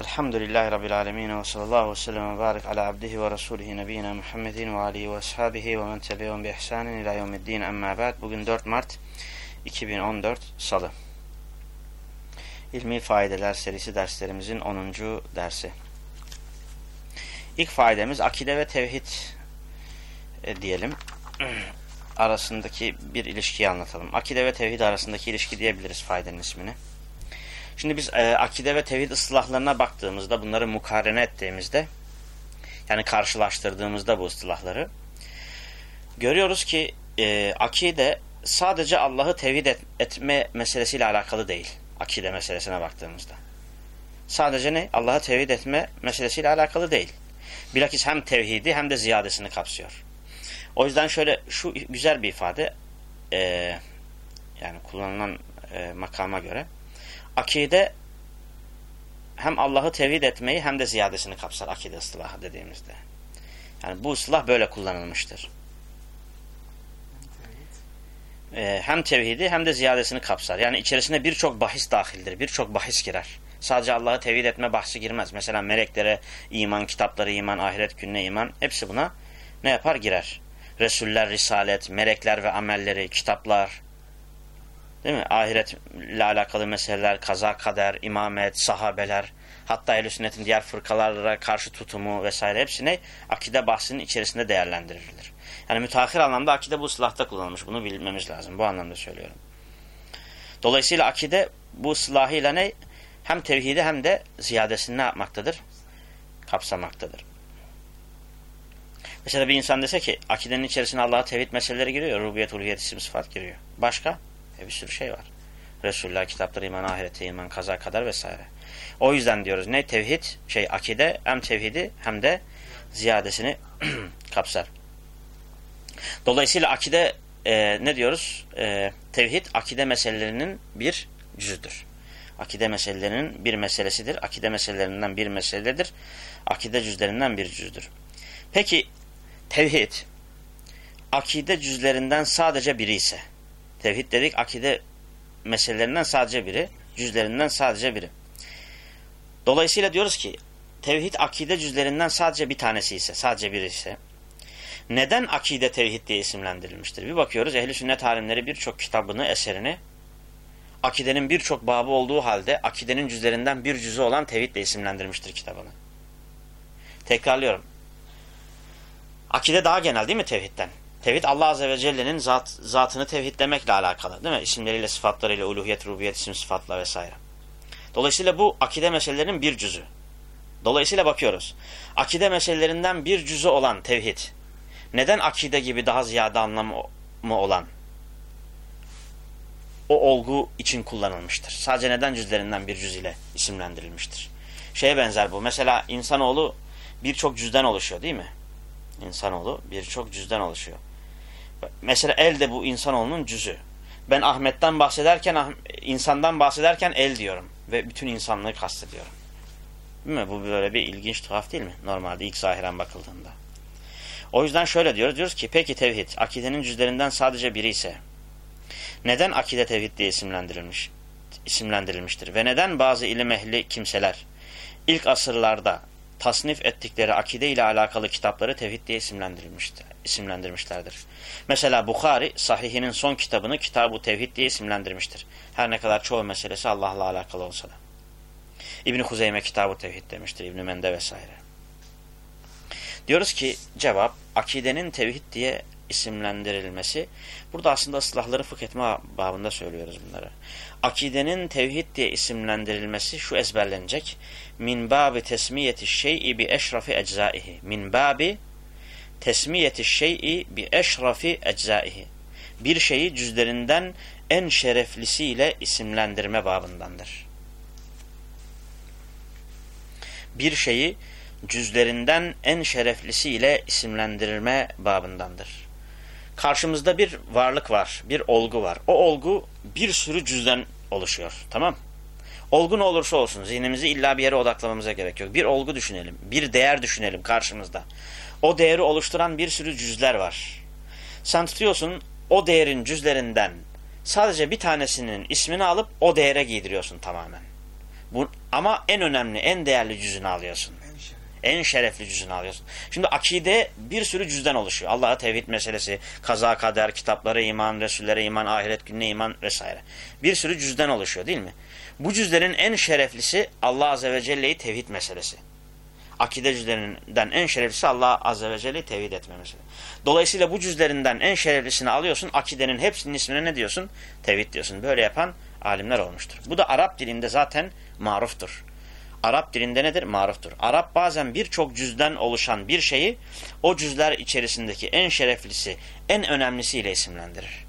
Elhamdülillahi Rabbil alemin ve sallallahu sellem ve barik ala abdihi ve rasulihi nebiyyina Muhammedin ve alihi ve ashabihi ve men tebi'un bi ihsanin ila yevmiddin emma ba'd. Bugün 4 Mart 2014 Salı. İlmi Faydeler serisi derslerimizin 10. dersi. İlk faydamız akide ve tevhid e, diyelim. arasındaki bir ilişkiyi anlatalım. Akide ve tevhid arasındaki ilişki diyebiliriz faydanın ismini. Şimdi biz e, akide ve tevhid ıslahlarına baktığımızda, bunları mukarene ettiğimizde, yani karşılaştırdığımızda bu ıslahları, görüyoruz ki e, akide sadece Allah'ı tevhid et, etme meselesiyle alakalı değil. Akide meselesine baktığımızda. Sadece ne? Allah'ı tevhid etme meselesiyle alakalı değil. Bilakis hem tevhidi hem de ziyadesini kapsıyor. O yüzden şöyle şu güzel bir ifade e, yani kullanılan e, makama göre akide hem Allah'ı tevhid etmeyi hem de ziyadesini kapsar akide ıslahı dediğimizde. Yani bu ıslah böyle kullanılmıştır. Ee, hem tevhidi hem de ziyadesini kapsar. Yani içerisine birçok bahis dahildir. Birçok bahis girer. Sadece Allah'ı tevhid etme bahsi girmez. Mesela meleklere iman, kitapları iman, ahiret gününe iman hepsi buna ne yapar? Girer. Resuller, risalet, melekler ve amelleri, kitaplar, Değil mi? Ahiretle alakalı meseleler, kaza kader, imamet, sahabeler, hatta ehl sünnetin diğer fırkalarla karşı tutumu vesaire hepsini akide bahsinin içerisinde değerlendirilir. Yani müteahhir anlamda akide bu ıslahta kullanılmış. Bunu bilmemiz lazım. Bu anlamda söylüyorum. Dolayısıyla akide bu ıslahıyla ne? Hem tevhidi hem de ziyadesini ne yapmaktadır? Kapsamaktadır. Mesela bir insan dese ki akidenin içerisine Allah'a tevhid meseleleri giriyor. Rubiyet, ulviyet, isim, sıfat giriyor. Başka? E bir sürü şey var. Resulullah kitapları, iman, ahirete, iman, kaza kadar vesaire. O yüzden diyoruz ne? Tevhid, şey akide hem tevhidi hem de ziyadesini kapsar. Dolayısıyla akide e, ne diyoruz? E, tevhid akide meselelerinin bir cüzüdür. Akide meselelerinin bir meselesidir. Akide meselelerinden bir meseledir. Akide cüzlerinden bir cüzdür. Peki tevhid akide cüzlerinden sadece biri ise Tevhid dedik akide meselelerinden sadece biri, cüzlerinden sadece biri. Dolayısıyla diyoruz ki tevhid akide cüzlerinden sadece bir tanesi ise, sadece biri ise neden akide tevhid diye isimlendirilmiştir? Bir bakıyoruz ehli sünnet alimleri birçok kitabını, eserini akidenin birçok babı olduğu halde akidenin cüzlerinden bir cüzü olan tevhid diye isimlendirmiştir kitabını. Tekrarlıyorum. Akide daha genel değil mi tevhidden? Tevhid Allah Azze ve Celle'nin zat, zatını tevhidlemekle alakalı değil mi? İsimleriyle, sıfatlarıyla, uluhiyet, rububiyet, isim, sıfatla vesaire. Dolayısıyla bu akide meselelerinin bir cüzü. Dolayısıyla bakıyoruz. Akide meselelerinden bir cüzü olan tevhid. Neden akide gibi daha ziyade anlamı olan? O olgu için kullanılmıştır. Sadece neden cüzlerinden bir cüz ile isimlendirilmiştir? Şeye benzer bu. Mesela insanoğlu birçok cüzden oluşuyor değil mi? İnsanoğlu birçok cüzden oluşuyor. Mesela el de bu insanoğlunun cüzü. Ben Ahmet'ten bahsederken, ah, insandan bahsederken el diyorum. Ve bütün insanlığı kastediyorum. Değil mi? Bu böyle bir ilginç tuhaf değil mi? Normalde ilk zahiren bakıldığında. O yüzden şöyle diyoruz. Diyoruz ki peki tevhid akidenin cüzlerinden sadece biri ise neden akide tevhid diye isimlendirilmiş, isimlendirilmiştir? Ve neden bazı ilim ehli kimseler ilk asırlarda tasnif ettikleri akide ile alakalı kitapları tevhid diye isimlendirmişlerdir. Mesela Bukhari sahihinin son kitabını Kitab-ı Tevhid diye isimlendirmiştir. Her ne kadar çoğu meselesi Allah'la alakalı olsa da. İbn-i Huzeyme Kitab-ı Tevhid demiştir. İbn-i Mende vesaire. Diyoruz ki cevap akidenin tevhid diye isimlendirilmesi. Burada aslında ıslahları fıkh etme babında söylüyoruz bunları. Akidenin tevhid diye isimlendirilmesi şu ezberlenecek. Min babi tesmiyeti şey'i bi eşrafi eczaihi. Min babi tesmiyeti şey'i bi eşrafi eczaihi. Bir şeyi cüzlerinden en şereflisiyle isimlendirme babındandır. Bir şeyi cüzlerinden en şereflisiyle isimlendirilme babındandır. Karşımızda bir varlık var, bir olgu var. O olgu bir sürü cüzden oluşuyor. Tamam Olgu ne olursa olsun zihnimizi illa bir yere odaklamamıza gerek yok. Bir olgu düşünelim, bir değer düşünelim karşımızda. O değeri oluşturan bir sürü cüzler var. Sen tutuyorsun o değerin cüzlerinden sadece bir tanesinin ismini alıp o değere giydiriyorsun tamamen. Bu, ama en önemli, en değerli cüzünü alıyorsun. En şerefli cüzünü alıyorsun. Şimdi akide bir sürü cüzden oluşuyor. Allah'a tevhid meselesi, kaza kader, kitaplara iman, Resullere iman, ahiret gününe iman vesaire. Bir sürü cüzden oluşuyor değil mi? Bu cüzlerin en şereflisi Allah Azze ve Celle'yi tevhid meselesi. Akide cüzlerinden en şereflisi Allah Azze ve Celle'yi tevhid etme meselesi. Dolayısıyla bu cüzlerinden en şereflisini alıyorsun. Akidenin hepsinin ismine ne diyorsun? Tevhid diyorsun. Böyle yapan alimler olmuştur. Bu da Arap dilinde zaten maruftur. Arap dilinde nedir? Maruftur. Arap bazen birçok cüzden oluşan bir şeyi o cüzler içerisindeki en şereflisi, en önemlisiyle isimlendirir.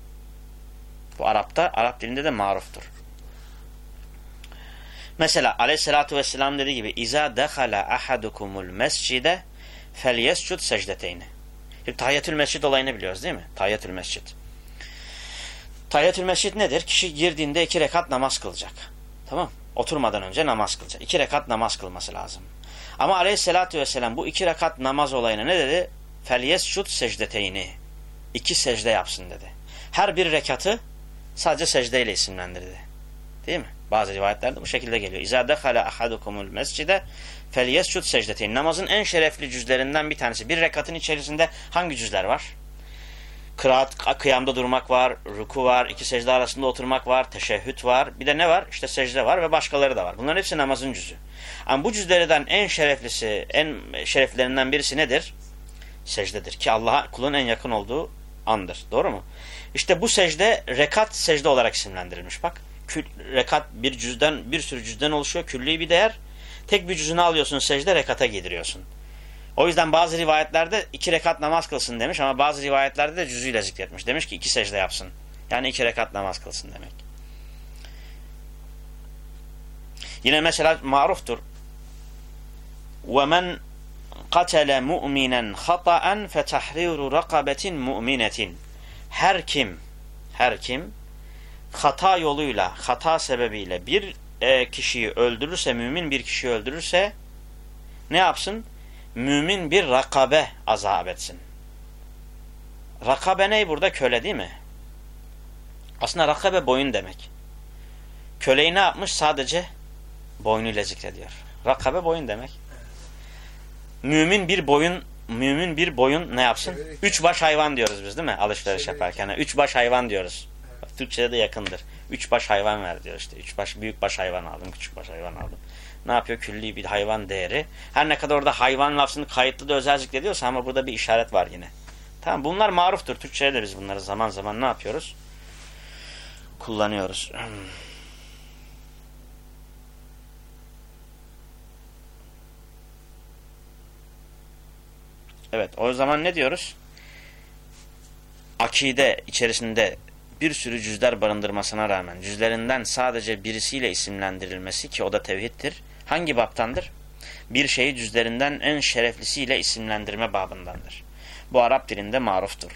Bu Arap'ta, Arap dilinde de maruftur. Mesela aleyhissalatü vesselam dediği gibi dekhala ahadukumul mescide fel yescud secdeteyni. Tahiyyatül mescid olayını biliyoruz değil mi? Tahiyyatül mescid. Tahiyyatül mescid nedir? Kişi girdiğinde iki rekat namaz kılacak. Tamam Oturmadan önce namaz kılacak. İki rekat namaz kılması lazım. Ama aleyhissalatü vesselam bu iki rekat namaz olayına ne dedi? Yescud secdeteyni. İki secde yapsın dedi. Her bir rekatı sadece secdeyle isimlendirdi. Değil mi? Bazı rivayetlerde bu şekilde geliyor. İzâ dekhala ahadukumul mescide fel yescud secdeteyn. Namazın en şerefli cüzlerinden bir tanesi. Bir rekatın içerisinde hangi cüzler var? Kıraat, kıyamda durmak var, ruku var, iki secde arasında oturmak var, teşehhüt var. Bir de ne var? İşte secde var ve başkaları da var. Bunların hepsi namazın cüzü. Ama bu cüzlerden en şereflisi, en şereflerinden birisi nedir? Secdedir. Ki Allah'a kulun en yakın olduğu andır. Doğru mu? İşte bu secde rekat secde olarak isimlendirilmiş. Bak kül, rekat bir cüzden bir sürü cüzden oluşuyor. Külli bir değer. Tek bir cüzünü alıyorsun secde rekata giydiriyorsun. O yüzden bazı rivayetlerde iki rekat namaz kılsın demiş ama bazı rivayetlerde de cüzüyle zikretmiş. Demiş ki iki secde yapsın. Yani iki rekat namaz kılsın demek. Yine mesela maruftur. وَمَنْ قَتَلَ مُؤْمِنًا خَطَأً فَتَحْرِيرُ رَقَبَةٍ مُؤْمِنَةٍ Her kim, her kim hata yoluyla, hata sebebiyle bir e, kişiyi öldürürse, mümin bir kişiyi öldürürse ne yapsın? Mümin bir rakabe azap etsin. Rakabe ne burada? Köle değil mi? Aslında rakabe boyun demek. Köleyi ne yapmış? Sadece boynuyla zikrediyor. Rakabe boyun demek. Mümin bir boyun mümin bir boyun ne yapsın? Üç baş hayvan diyoruz biz değil mi? Alışveriş yaparken. Üç baş hayvan diyoruz. Türkçe'de de yakındır. Üç baş hayvan ver diyor işte. Üç baş, büyük baş hayvan aldım, küçük baş hayvan aldım. Ne yapıyor? Külli bir hayvan değeri. Her ne kadar orada hayvan lafzını kayıtlı da özel zikrediyorsa ama burada bir işaret var yine. Tamam bunlar maruftur. Türkçe'de de biz bunları zaman zaman ne yapıyoruz? Kullanıyoruz. Evet o zaman ne diyoruz? Akide içerisinde bir sürü cüzler barındırmasına rağmen cüzlerinden sadece birisiyle isimlendirilmesi ki o da tevhiddir. Hangi baptandır? Bir şeyi cüzlerinden en şereflisiyle isimlendirme babındandır. Bu Arap dilinde maruftur.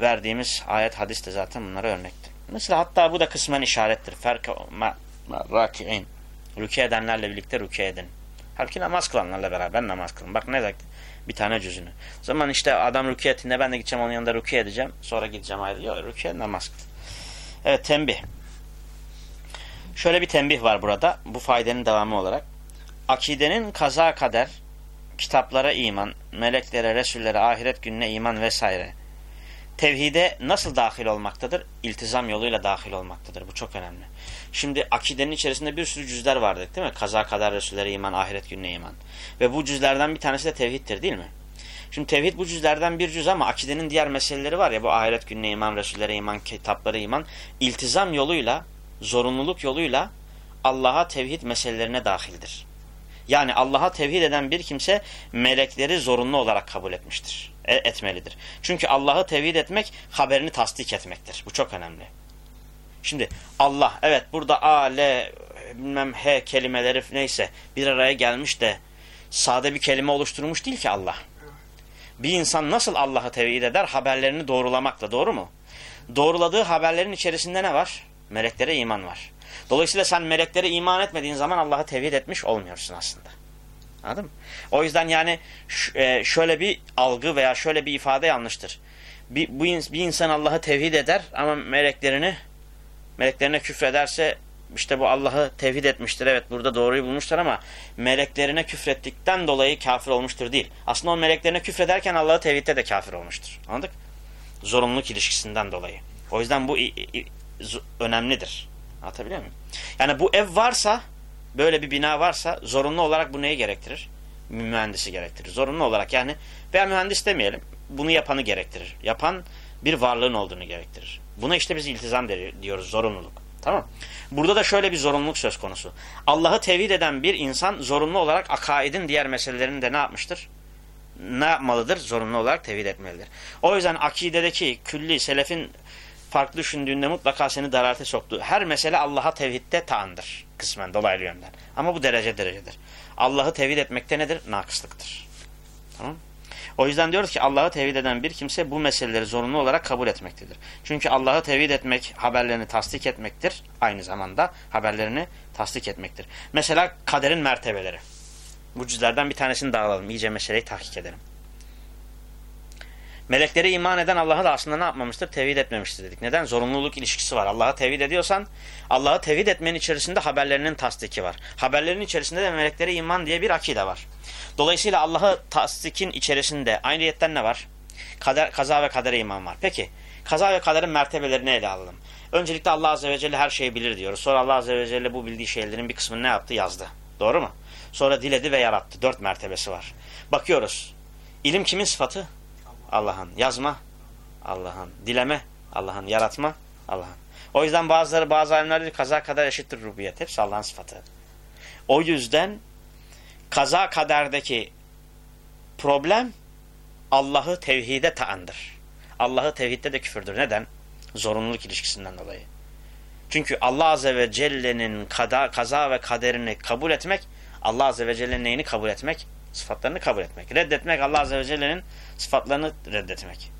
Verdiğimiz ayet hadis de zaten bunlara örnektir. Mesela hatta bu da kısmen işarettir. Ferka raki'in. Rükû edenlerle birlikte rükû edin. Halbuki namaz kılanlarla beraber namaz kılın. Bak ne demek? Bir tane cüzünü. O zaman işte adam ettiğinde ben de gideceğim onun yanında rükû edeceğim. Sonra gideceğim ayrı. Yok rükû namaz kıl. Evet tembih. Şöyle bir tembih var burada. Bu faydenin devamı olarak. Akidenin kaza kader, kitaplara iman, meleklere, resullere, ahiret gününe iman vesaire. Tevhide nasıl dahil olmaktadır? İltizam yoluyla dahil olmaktadır. Bu çok önemli. Şimdi akidenin içerisinde bir sürü cüzler vardır değil mi? Kaza kadar Resullere iman, ahiret gününe iman. Ve bu cüzlerden bir tanesi de tevhiddir değil mi? Şimdi tevhid bu cüzlerden bir cüz ama akidenin diğer meseleleri var ya bu ahiret gününe iman, Resullere iman, kitaplara iman. İltizam yoluyla, zorunluluk yoluyla Allah'a tevhid meselelerine dahildir. Yani Allah'a tevhid eden bir kimse melekleri zorunlu olarak kabul etmiştir. E, etmelidir. Çünkü Allah'ı tevhid etmek haberini tasdik etmektir. Bu çok önemli. Şimdi Allah evet burada A, L, bilmem H kelimeleri neyse bir araya gelmiş de sade bir kelime oluşturmuş değil ki Allah. Bir insan nasıl Allah'ı tevhid eder? Haberlerini doğrulamakla doğru mu? Doğruladığı haberlerin içerisinde ne var? Meleklere iman var. Dolayısıyla sen meleklere iman etmediğin zaman Allah'ı tevhid etmiş olmuyorsun aslında. Anladın mı? O yüzden yani e, şöyle bir algı veya şöyle bir ifade yanlıştır. Bir, bu, bir insan Allah'ı tevhid eder ama meleklerini meleklerine küfrederse işte bu Allah'ı tevhid etmiştir. Evet burada doğruyu bulmuşlar ama meleklerine küfrettikten dolayı kafir olmuştur değil. Aslında o meleklerine küfrederken Allah'ı tevhidde de kafir olmuştur. Anladık? Zorunluluk ilişkisinden dolayı. O yüzden bu önemlidir. Anlatabiliyor muyum? Yani bu ev varsa, böyle bir bina varsa zorunlu olarak bu neyi gerektirir? Mühendisi gerektirir. Zorunlu olarak yani veya mühendis demeyelim. Bunu yapanı gerektirir. Yapan bir varlığın olduğunu gerektirir. Buna işte biz iltizam diyoruz, zorunluluk. Tamam Burada da şöyle bir zorunluluk söz konusu. Allah'ı tevhid eden bir insan zorunlu olarak akaidin diğer meselelerini de ne yapmıştır? Ne yapmalıdır? Zorunlu olarak tevhid etmelidir. O yüzden akidedeki külli, selefin farklı düşündüğünde mutlaka seni daralete soktu. Her mesele Allah'a tevhidde taandır. Kısmen dolaylı yönden. Ama bu derece derecedir. Allah'ı tevhid etmekte nedir? Nakıslıktır. Tamam o yüzden diyoruz ki Allah'ı tevhid eden bir kimse bu meseleleri zorunlu olarak kabul etmektedir. Çünkü Allah'ı tevhid etmek haberlerini tasdik etmektir. Aynı zamanda haberlerini tasdik etmektir. Mesela kaderin mertebeleri. Bu cüzlerden bir tanesini daha alalım. İyice meseleyi tahkik edelim. Melekleri iman eden Allah'ı da aslında ne yapmamıştır? Tevhid etmemiştir dedik. Neden? Zorunluluk ilişkisi var. Allah'ı tevhid ediyorsan Allah'ı tevhid etmenin içerisinde haberlerinin tasdiki var. Haberlerin içerisinde de meleklere iman diye bir akide var. Dolayısıyla Allah'ı tasdikin içerisinde ayrıyetten ne var? Kader, kaza ve kadere iman var. Peki kaza ve kaderin mertebelerini ele alalım. Öncelikle Allah Azze ve Celle her şeyi bilir diyoruz. Sonra Allah Azze ve Celle bu bildiği şeylerin bir kısmını ne yaptı? Yazdı. Doğru mu? Sonra diledi ve yarattı. Dört mertebesi var. Bakıyoruz. İlim kimin sıfatı? Allah'ın. Yazma Allah'ın. Dileme Allah'ın. Yaratma Allah'ın. O yüzden bazıları bazı alimler diyor kaza kadar eşittir rububiyet. Hepsi Allah'ın sıfatı. O yüzden kaza kaderdeki problem Allah'ı tevhide taandır. Allah'ı tevhidde de küfürdür. Neden? Zorunluluk ilişkisinden dolayı. Çünkü Allah Azze ve Celle'nin kaza ve kaderini kabul etmek, Allah Azze ve Celle'nin neyini kabul etmek? Sıfatlarını kabul etmek. Reddetmek Allah Azze ve Celle'nin sıfatlarını reddetmek.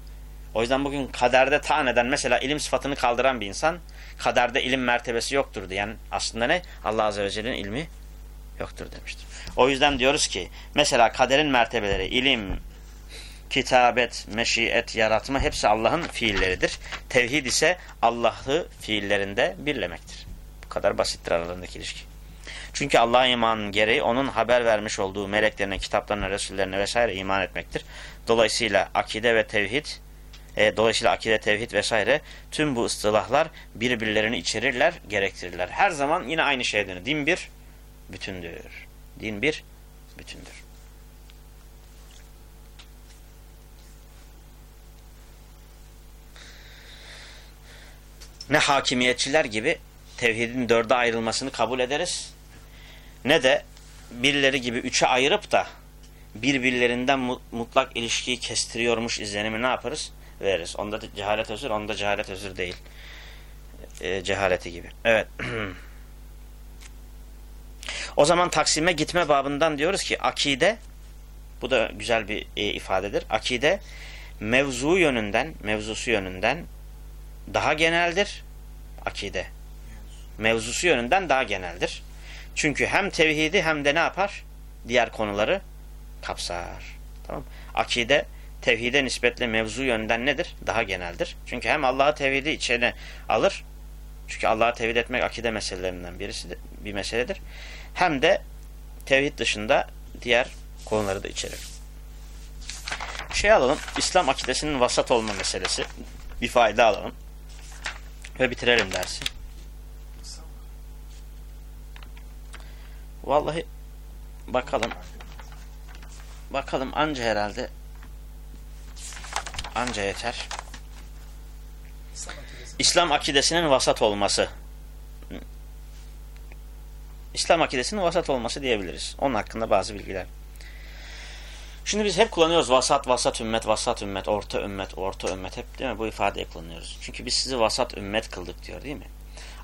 O yüzden bugün kaderde taan eden mesela ilim sıfatını kaldıran bir insan kaderde ilim mertebesi yoktur diyen aslında ne? Allah Azze ve Celle'nin ilmi yoktur demiştir. O yüzden diyoruz ki mesela kaderin mertebeleri ilim, kitabet, meşiyet, yaratma hepsi Allah'ın fiilleridir. Tevhid ise Allah'ı fiillerinde birlemektir. Bu kadar basittir aralarındaki ilişki. Çünkü Allah'a imanın gereği onun haber vermiş olduğu meleklerine, kitaplarına, resullerine vesaire iman etmektir. Dolayısıyla akide ve tevhid, e, dolayısıyla akide, tevhid vesaire tüm bu ıstılahlar birbirlerini içerirler, gerektirirler. Her zaman yine aynı şeye dönür. Din bir bütündür. Din bir bütündür. Ne hakimiyetçiler gibi tevhidin dörde ayrılmasını kabul ederiz. Ne de birileri gibi üçe ayırıp da birbirlerinden mutlak ilişkiyi kestiriyormuş izlenimi ne yaparız? Veririz. Onda da cehalet özür, onda cehalet özür değil. E, cehaleti gibi. Evet. O zaman Taksim'e gitme babından diyoruz ki akide bu da güzel bir e, ifadedir. Akide mevzu yönünden, mevzusu yönünden daha geneldir. Akide. Mevzusu yönünden daha geneldir. Çünkü hem tevhidi hem de ne yapar? Diğer konuları kapsar. Tamam Akide tevhide nispetle mevzu yönünden nedir? Daha geneldir. Çünkü hem Allah'a tevhidi içine alır. Çünkü Allah'a tevhid etmek akide meselelerinden birisi de, bir meseledir hem de tevhid dışında diğer konuları da içerir. Şey alalım, İslam akidesinin vasat olma meselesi. Bir fayda alalım. Ve bitirelim dersi. Vallahi bakalım. Bakalım anca herhalde anca yeter. İslam akidesinin vasat olması İslam akidesinin vasat olması diyebiliriz. Onun hakkında bazı bilgiler. Şimdi biz hep kullanıyoruz vasat, vasat ümmet, vasat ümmet, orta ümmet, orta ümmet hep değil mi? Bu ifadeyi kullanıyoruz. Çünkü biz sizi vasat ümmet kıldık diyor değil mi?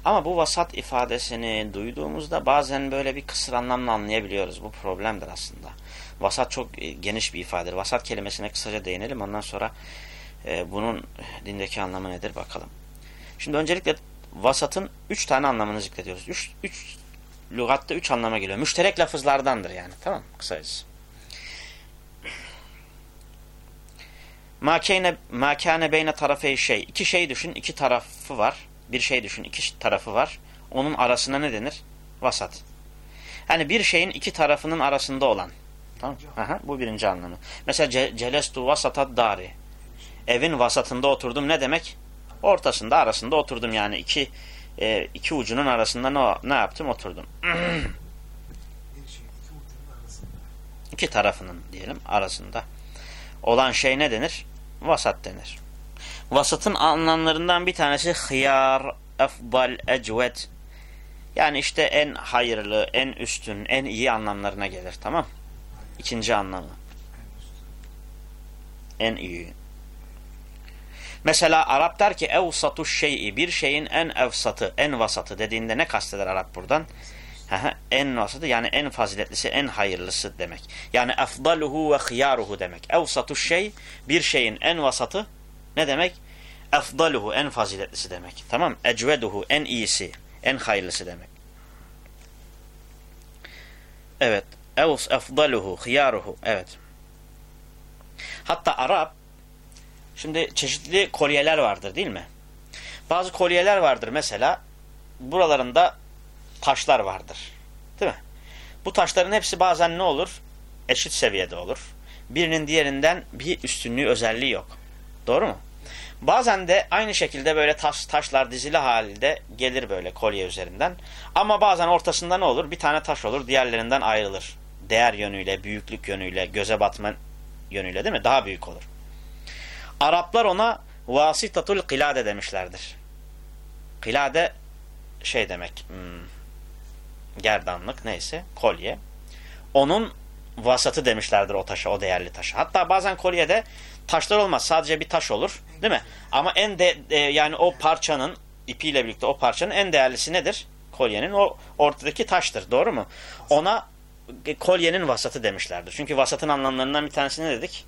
Ama bu vasat ifadesini duyduğumuzda bazen böyle bir kısır anlamla anlayabiliyoruz. Bu problemdir aslında. Vasat çok geniş bir ifadedir. Vasat kelimesine kısaca değinelim. Ondan sonra e, bunun dindeki anlamı nedir bakalım. Şimdi öncelikle vasatın üç tane anlamını zikrediyoruz. Üç, üç lügatta üç anlama geliyor. Müşterek lafızlardandır yani. Tamam Kısacası. Makane makane beyne tarafı şey. İki şey düşün, iki tarafı var. Bir şey düşün, iki tarafı var. onun arasına ne denir? Vasat. Hani bir şeyin iki tarafının arasında olan. Tamam. Aha, bu birinci anlamı. Mesela ce celestu vasatat dari. Evin vasatında oturdum ne demek? Ortasında, arasında oturdum yani iki e, iki ucunun arasında ne, ne yaptım? Oturdum. iki tarafının diyelim arasında olan şey ne denir? Vasat denir. Vasatın anlamlarından bir tanesi hıyar, efbal, ecvet. Yani işte en hayırlı, en üstün, en iyi anlamlarına gelir. Tamam İkinci anlamı. En iyi. Mesela Arap der ki evsatu şey'i bir şeyin en evsatı, en vasatı dediğinde ne kasteder Arap buradan? en vasatı yani en faziletlisi, en hayırlısı demek. Yani efdaluhu ve hıyaruhu demek. Evsatu şey bir şeyin en vasatı ne demek? Efdaluhu en faziletlisi demek. Tamam? Ecveduhu en iyisi, en hayırlısı demek. Evet. Evs efdaluhu, hıyaruhu. Evet. Hatta Arap şimdi çeşitli kolyeler vardır değil mi? Bazı kolyeler vardır mesela buralarında taşlar vardır. Değil mi? Bu taşların hepsi bazen ne olur? Eşit seviyede olur. Birinin diğerinden bir üstünlüğü, özelliği yok. Doğru mu? Bazen de aynı şekilde böyle taş, taşlar dizili halde gelir böyle kolye üzerinden. Ama bazen ortasında ne olur? Bir tane taş olur, diğerlerinden ayrılır. Değer yönüyle, büyüklük yönüyle, göze batma yönüyle değil mi? Daha büyük olur. Araplar ona vasitatul kilade demişlerdir. Kilade şey demek, hmm, gerdanlık neyse kolye. Onun vasatı demişlerdir o taşa, o değerli taşa. Hatta bazen kolyede taşlar olmaz. Sadece bir taş olur. Değil mi? Ama en de, de yani o parçanın ipiyle birlikte o parçanın en değerlisi nedir? Kolyenin o ortadaki taştır. Doğru mu? Ona kolyenin vasatı demişlerdir. Çünkü vasatın anlamlarından bir tanesi ne dedik?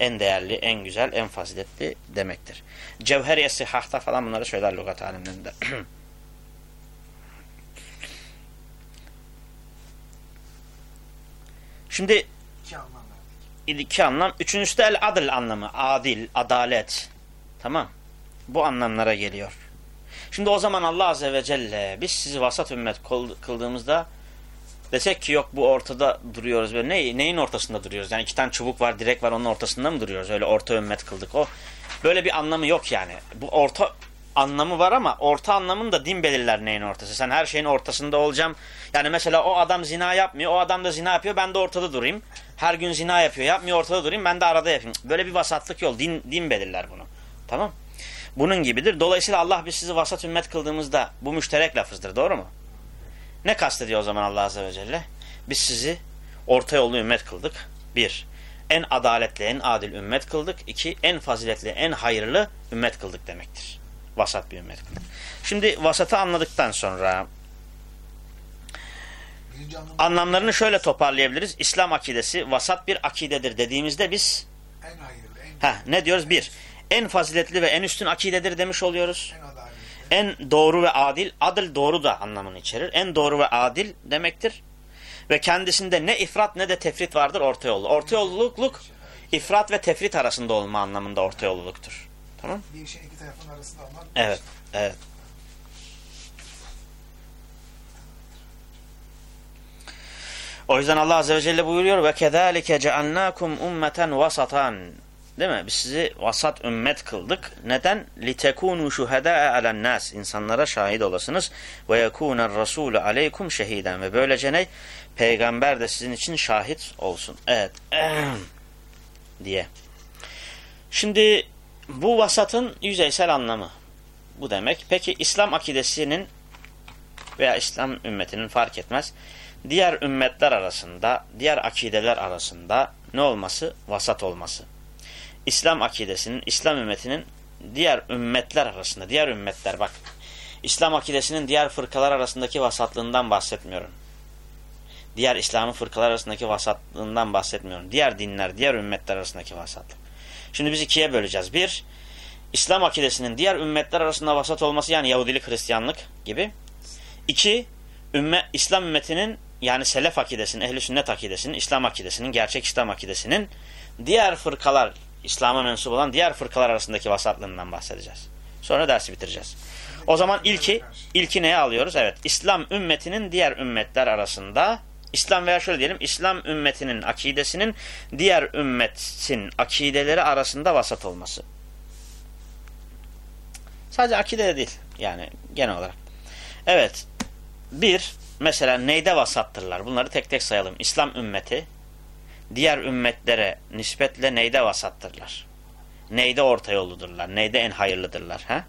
En değerli, en güzel, en faziletli demektir. Cevheriye sihahta falan bunları söyler lügat alimlerinde. Şimdi. İki anlam. Üçüncüsü de el adil anlamı. Adil, adalet. Tamam. Bu anlamlara geliyor. Şimdi o zaman Allah Azze ve Celle biz sizi vasat ümmet kıldığımızda desek ki yok bu ortada duruyoruz. Böyle ne, neyin ortasında duruyoruz? Yani iki tane çubuk var, direk var onun ortasında mı duruyoruz? Öyle orta ümmet kıldık. O böyle bir anlamı yok yani. Bu orta anlamı var ama orta anlamın da din belirler neyin ortası. Sen her şeyin ortasında olacağım. Yani mesela o adam zina yapmıyor, o adam da zina yapıyor, ben de ortada durayım. Her gün zina yapıyor, yapmıyor ortada durayım, ben de arada yapayım. Böyle bir vasatlık yol. Din, din belirler bunu. Tamam Bunun gibidir. Dolayısıyla Allah biz sizi vasat ümmet kıldığımızda bu müşterek lafızdır. Doğru mu? Ne kastediyor o zaman Allah Azze ve Celle? Biz sizi orta yollu ümmet kıldık. Bir, en adaletli, en adil ümmet kıldık. İki, en faziletli, en hayırlı ümmet kıldık demektir. Vasat bir ümmet kıldık. Şimdi vasatı anladıktan sonra anlamlarını şöyle toparlayabiliriz. İslam akidesi vasat bir akidedir dediğimizde biz en hayırlı, en, heh, ne diyoruz? Bir, en faziletli ve en üstün akidedir demiş oluyoruz. En, en doğru ve adil, adil doğru da anlamını içerir. En doğru ve adil demektir. Ve kendisinde ne ifrat ne de tefrit vardır orta yolu. Orta yolluluk ifrat ve tefrit arasında olma anlamında orta yolluluktur. Tamam? Bir işin iki tarafın arasında olmak. Evet. Evet. O yüzden Allah Azze ve Celle buyuruyor ve kezalike cealnakum ummeten vasatan. Değil mi? Biz sizi vasat ümmet kıldık. Neden? litekunu şuhada'a alen nas. İnsanlara şahit olasınız. Ve yekûner rasûlü aleykum şehiden. Ve böylece ne? Peygamber de sizin için şahit olsun. Evet. diye. Şimdi bu vasatın yüzeysel anlamı. Bu demek. Peki İslam akidesinin veya İslam ümmetinin fark etmez. Diğer ümmetler arasında, diğer akideler arasında ne olması? Vasat olması. İslam akidesinin, İslam ümmetinin diğer ümmetler arasında, diğer ümmetler bak. İslam akidesinin diğer fırkalar arasındaki vasatlığından bahsetmiyorum. Diğer İslam'ın fırkalar arasındaki vasatlığından bahsetmiyorum. Diğer dinler, diğer ümmetler arasındaki vasatlık. Şimdi biz ikiye böleceğiz. Bir, İslam akidesinin diğer ümmetler arasında vasat olması yani Yahudilik, Hristiyanlık gibi. İki, ümme, İslam ümmetinin yani Selef akidesinin, Ehl-i Sünnet akidesinin, İslam akidesinin, gerçek İslam akidesinin diğer fırkalar, İslam'a mensup olan diğer fırkalar arasındaki vasatlığından bahsedeceğiz. Sonra dersi bitireceğiz. O zaman ilki ilki neye alıyoruz? Evet. İslam ümmetinin diğer ümmetler arasında İslam veya şöyle diyelim İslam ümmetinin akidesinin diğer ümmetin akideleri arasında vasat olması. Sadece akide de değil. Yani genel olarak. Evet. Bir, mesela neyde vasattırlar? Bunları tek tek sayalım. İslam ümmeti diğer ümmetlere nispetle neyde vasattırlar? Neyde orta yoludurlar? Neyde en hayırlıdırlar? He?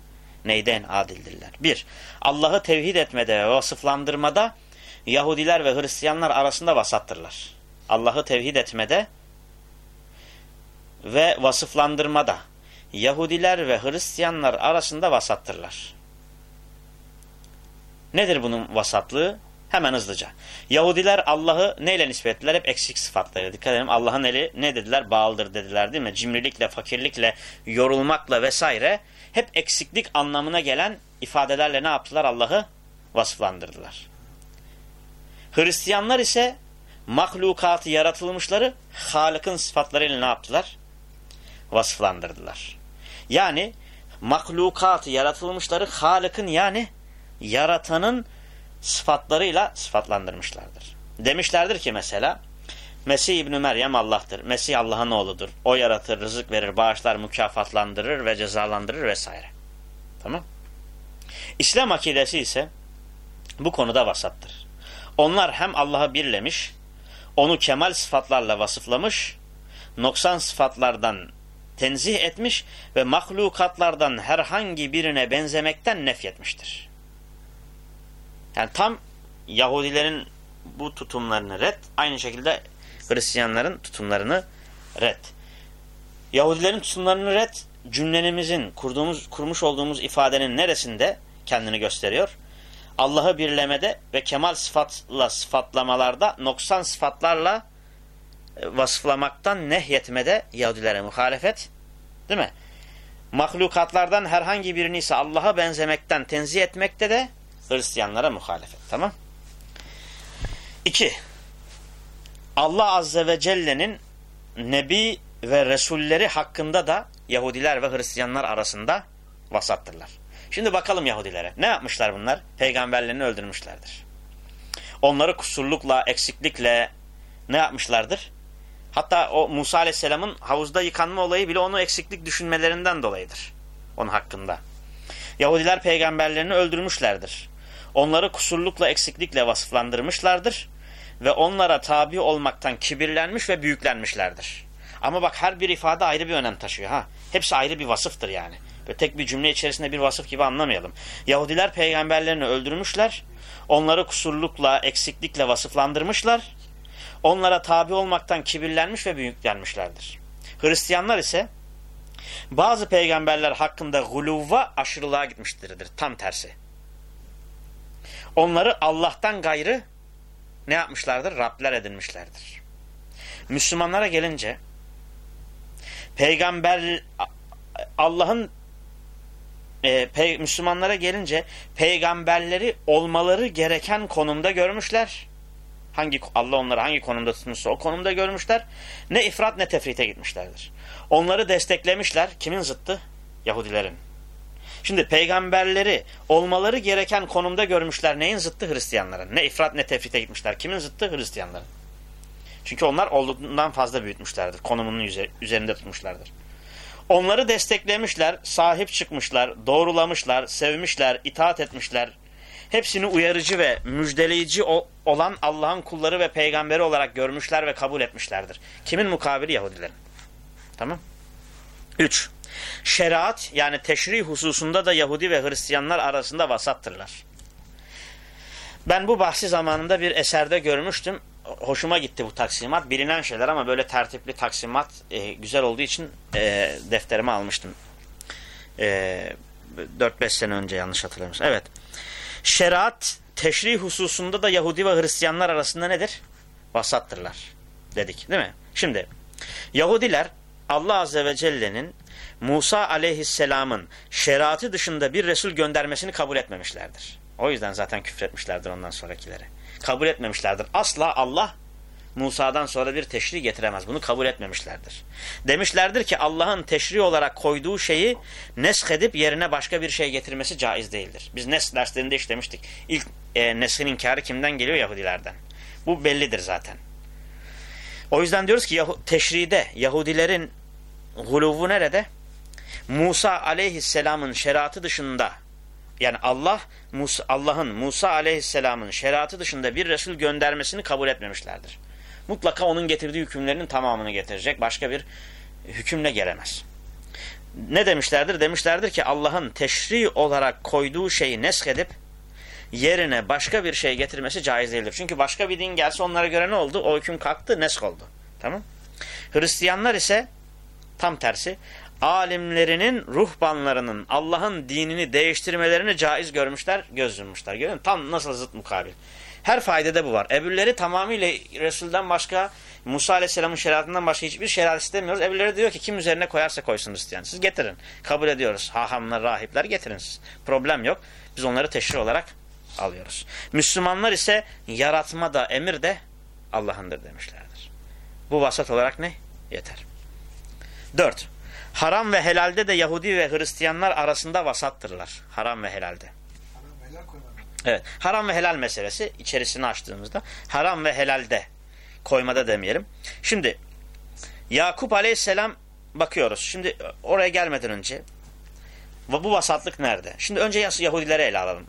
Neyde en adildirler? Bir, Allah'ı tevhid etmede ve vasıflandırmada Yahudiler ve Hristiyanlar arasında vasattırlar. Allah'ı tevhid etmede ve vasıflandırmada Yahudiler ve Hristiyanlar arasında vasattırlar. Nedir bunun vasatlığı? Hemen hızlıca. Yahudiler Allah'ı neyle nispettiler? Hep eksik sıfatları. Dikkat edelim Allah'ın eli ne dediler? Bağlıdır dediler değil mi? Cimrilikle, fakirlikle, yorulmakla vesaire hep eksiklik anlamına gelen ifadelerle ne yaptılar? Allah'ı vasıflandırdılar. Hristiyanlar ise mahlukatı yaratılmışları Halık'ın sıfatlarıyla ne yaptılar? Vasıflandırdılar. Yani mahlukatı yaratılmışları Halık'ın yani yaratanın sıfatlarıyla sıfatlandırmışlardır. Demişlerdir ki mesela Mesih İbni Meryem Allah'tır. Mesih Allah'ın oğludur. O yaratır, rızık verir, bağışlar, mükafatlandırır ve cezalandırır vesaire. Tamam. İslam akidesi ise bu konuda vasattır. Onlar hem Allah'ı birlemiş, onu kemal sıfatlarla vasıflamış, noksan sıfatlardan tenzih etmiş ve mahlukatlardan herhangi birine benzemekten nefyetmiştir. Yani tam Yahudilerin bu tutumlarını red, aynı şekilde Hristiyanların tutumlarını red. Yahudilerin tutumlarını red, cümlemizin kurduğumuz, kurmuş olduğumuz ifadenin neresinde kendini gösteriyor? Allah'ı birlemede ve kemal sıfatla sıfatlamalarda noksan sıfatlarla e, vasıflamaktan nehyetmede Yahudilere muhalefet değil mi? Mahlukatlardan herhangi birini ise Allah'a benzemekten tenzih etmekte de Hristiyanlara muhalefet. Tamam? İki, Allah Azze ve Celle'nin Nebi ve Resulleri hakkında da Yahudiler ve Hristiyanlar arasında vasattırlar. Şimdi bakalım Yahudilere. Ne yapmışlar bunlar? Peygamberlerini öldürmüşlerdir. Onları kusurlukla, eksiklikle ne yapmışlardır? Hatta o Musa Aleyhisselam'ın havuzda yıkanma olayı bile onu eksiklik düşünmelerinden dolayıdır. Onun hakkında. Yahudiler peygamberlerini öldürmüşlerdir. Onları kusurlukla, eksiklikle vasıflandırmışlardır. Ve onlara tabi olmaktan kibirlenmiş ve büyüklenmişlerdir. Ama bak her bir ifade ayrı bir önem taşıyor. ha. Hepsi ayrı bir vasıftır yani. Ve tek bir cümle içerisinde bir vasıf gibi anlamayalım. Yahudiler peygamberlerini öldürmüşler. Onları kusurlukla, eksiklikle vasıflandırmışlar. Onlara tabi olmaktan kibirlenmiş ve büyüklenmişlerdir. Hristiyanlar ise bazı peygamberler hakkında guluva aşırılığa gitmiştirdir. Tam tersi. Onları Allah'tan gayrı ne yapmışlardır? Rabler edinmişlerdir. Müslümanlara gelince peygamber Allah'ın e, pe, Müslümanlara gelince peygamberleri olmaları gereken konumda görmüşler. Hangi Allah onları hangi konumda tutmuşsa o konumda görmüşler. Ne ifrat ne tefrite gitmişlerdir. Onları desteklemişler. Kimin zıttı? Yahudilerin. Şimdi peygamberleri olmaları gereken konumda görmüşler. Neyin zıttı? Hristiyanların. Ne ifrat ne tefrite gitmişler. Kimin zıttı? Hristiyanların. Çünkü onlar olduğundan fazla büyütmüşlerdir. Konumunun üzerinde tutmuşlardır. Onları desteklemişler, sahip çıkmışlar, doğrulamışlar, sevmişler, itaat etmişler. Hepsini uyarıcı ve müjdeleyici olan Allah'ın kulları ve peygamberi olarak görmüşler ve kabul etmişlerdir. Kimin mukabili? Yahudilerin. Tamam. 3. Şeriat yani teşri hususunda da Yahudi ve Hristiyanlar arasında vasattırlar. Ben bu bahsi zamanında bir eserde görmüştüm. Hoşuma gitti bu taksimat. Bilinen şeyler ama böyle tertipli taksimat e, güzel olduğu için e, defterime almıştım. E, 4-5 sene önce yanlış hatırlamıyorsam. Evet. Şeriat teşri hususunda da Yahudi ve Hristiyanlar arasında nedir? Vasattırlar dedik değil mi? Şimdi Yahudiler Allah Azze ve Celle'nin Musa aleyhisselamın şeriatı dışında bir Resul göndermesini kabul etmemişlerdir. O yüzden zaten küfretmişlerdir ondan sonrakilere. Kabul etmemişlerdir. Asla Allah Musa'dan sonra bir teşri getiremez. Bunu kabul etmemişlerdir. Demişlerdir ki Allah'ın teşri olarak koyduğu şeyi nesk edip yerine başka bir şey getirmesi caiz değildir. Biz nesk derslerinde işlemiştik. İlk e, neskin inkarı kimden geliyor? Yahudilerden. Bu bellidir zaten. O yüzden diyoruz ki teşride Yahudilerin guluvu nerede? Musa aleyhisselamın şeriatı dışında yani Allah Allah'ın Musa aleyhisselamın şeriatı dışında bir Resul göndermesini kabul etmemişlerdir. Mutlaka onun getirdiği hükümlerinin tamamını getirecek. Başka bir hükümle gelemez. Ne demişlerdir? Demişlerdir ki Allah'ın teşri olarak koyduğu şeyi nesk edip yerine başka bir şey getirmesi caiz değildir. Çünkü başka bir din gelse onlara göre ne oldu? O hüküm kalktı, nesk oldu. Tamam? Hristiyanlar ise tam tersi alimlerinin, ruhbanlarının Allah'ın dinini değiştirmelerini caiz görmüşler, göz yummuşlar. Musun? Tam nasıl zıt mukabil. Her faydada bu var. Ebürleri tamamıyla Resul'den başka, Musa Aleyhisselam'ın şeriatından başka hiçbir şeriat istemiyoruz. Ebürleri diyor ki kim üzerine koyarsa koysun isteyen. Siz getirin. Kabul ediyoruz. Hahamlar, rahipler getirin siz. Problem yok. Biz onları teşri olarak alıyoruz. Müslümanlar ise yaratma da emir de Allah'ındır demişlerdir. Bu vasat olarak ne? Yeter. Dört. Haram ve helalde de Yahudi ve Hristiyanlar arasında vasattırlar. Haram ve helalde. Evet. Haram ve helal meselesi içerisini açtığımızda haram ve helalde koymada demeyelim. Şimdi Yakup Aleyhisselam bakıyoruz. Şimdi oraya gelmeden önce bu vasatlık nerede? Şimdi önce Yahudilere ele alalım.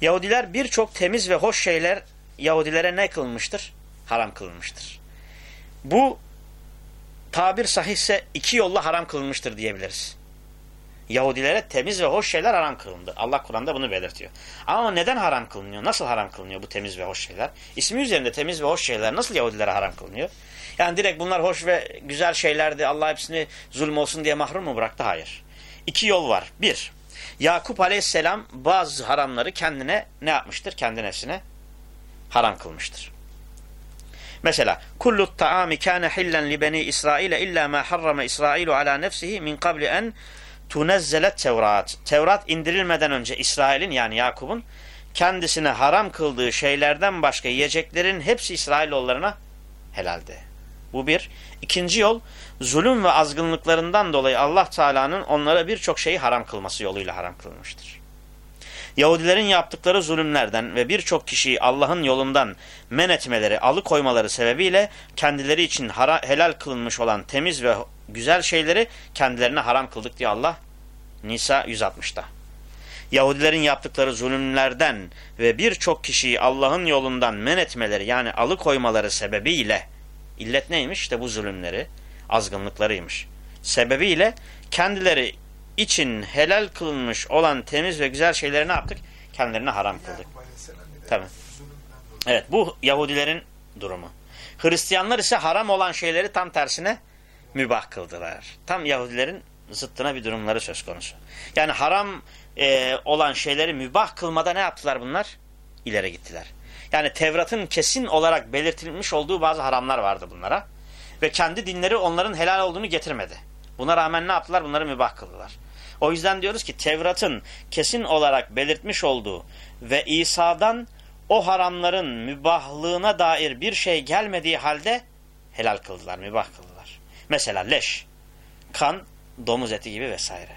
Yahudiler birçok temiz ve hoş şeyler Yahudilere ne kılınmıştır? Haram kılınmıştır. Bu tabir sahihse iki yolla haram kılınmıştır diyebiliriz. Yahudilere temiz ve hoş şeyler haram kılındı. Allah Kur'an'da bunu belirtiyor. Ama neden haram kılınıyor? Nasıl haram kılınıyor bu temiz ve hoş şeyler? İsmi üzerinde temiz ve hoş şeyler nasıl Yahudilere haram kılınıyor? Yani direkt bunlar hoş ve güzel şeylerdi. Allah hepsini zulm olsun diye mahrum mu bıraktı? Hayır. İki yol var. Bir, Yakup aleyhisselam bazı haramları kendine ne yapmıştır? Kendi nefsine haram kılmıştır. Mesela kullu taami kana hillen li beni İsrail illa ma harrama İsrailu ala nefsihi min qabli en tunezzelet Tevrat. Tevrat indirilmeden önce İsrail'in yani Yakup'un kendisine haram kıldığı şeylerden başka yiyeceklerin hepsi İsrailoğullarına helaldi. Bu bir. İkinci yol zulüm ve azgınlıklarından dolayı Allah Teala'nın onlara birçok şeyi haram kılması yoluyla haram kılmıştır. Yahudilerin yaptıkları zulümlerden ve birçok kişiyi Allah'ın yolundan men etmeleri, alıkoymaları sebebiyle kendileri için helal kılınmış olan temiz ve güzel şeyleri kendilerine haram kıldık diye Allah Nisa 160'da. Yahudilerin yaptıkları zulümlerden ve birçok kişiyi Allah'ın yolundan men etmeleri yani alıkoymaları sebebiyle illet neymiş? İşte bu zulümleri, azgınlıklarıymış. Sebebiyle kendileri için helal kılınmış olan temiz ve güzel şeyleri ne yaptık? Kendilerine haram kıldık. Tabii. Evet bu Yahudilerin durumu. Hristiyanlar ise haram olan şeyleri tam tersine mübah kıldılar. Tam Yahudilerin zıttına bir durumları söz konusu. Yani haram e, olan şeyleri mübah kılmada ne yaptılar bunlar? İleri gittiler. Yani Tevrat'ın kesin olarak belirtilmiş olduğu bazı haramlar vardı bunlara. Ve kendi dinleri onların helal olduğunu getirmedi. Buna rağmen ne yaptılar? Bunları mübah kıldılar. O yüzden diyoruz ki Tevrat'ın kesin olarak belirtmiş olduğu ve İsa'dan o haramların mübahlığına dair bir şey gelmediği halde helal kıldılar, mübah kıldılar. Mesela leş, kan, domuz eti gibi vesaire.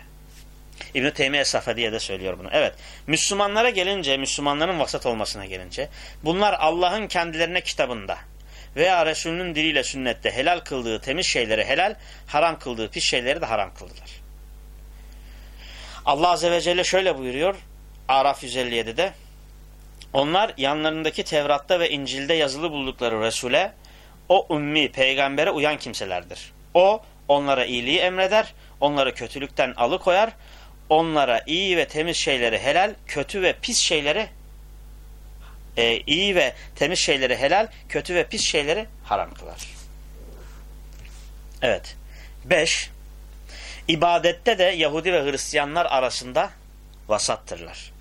İbn-i Teymiye Safadiye de söylüyor bunu. Evet, Müslümanlara gelince, Müslümanların vasat olmasına gelince, bunlar Allah'ın kendilerine kitabında veya Resulünün diliyle sünnette helal kıldığı temiz şeyleri helal, haram kıldığı pis şeyleri de haram kıldılar. Allah Azze ve Celle şöyle buyuruyor Araf 157'de onlar yanlarındaki Tevrat'ta ve İncil'de yazılı buldukları Resul'e o ümmi peygambere uyan kimselerdir. O onlara iyiliği emreder, onları kötülükten alıkoyar, onlara iyi ve temiz şeyleri helal, kötü ve pis şeyleri e, iyi ve temiz şeyleri helal, kötü ve pis şeyleri haram kılar. Evet. 5. İbadette de Yahudi ve Hristiyanlar arasında vasattırlar.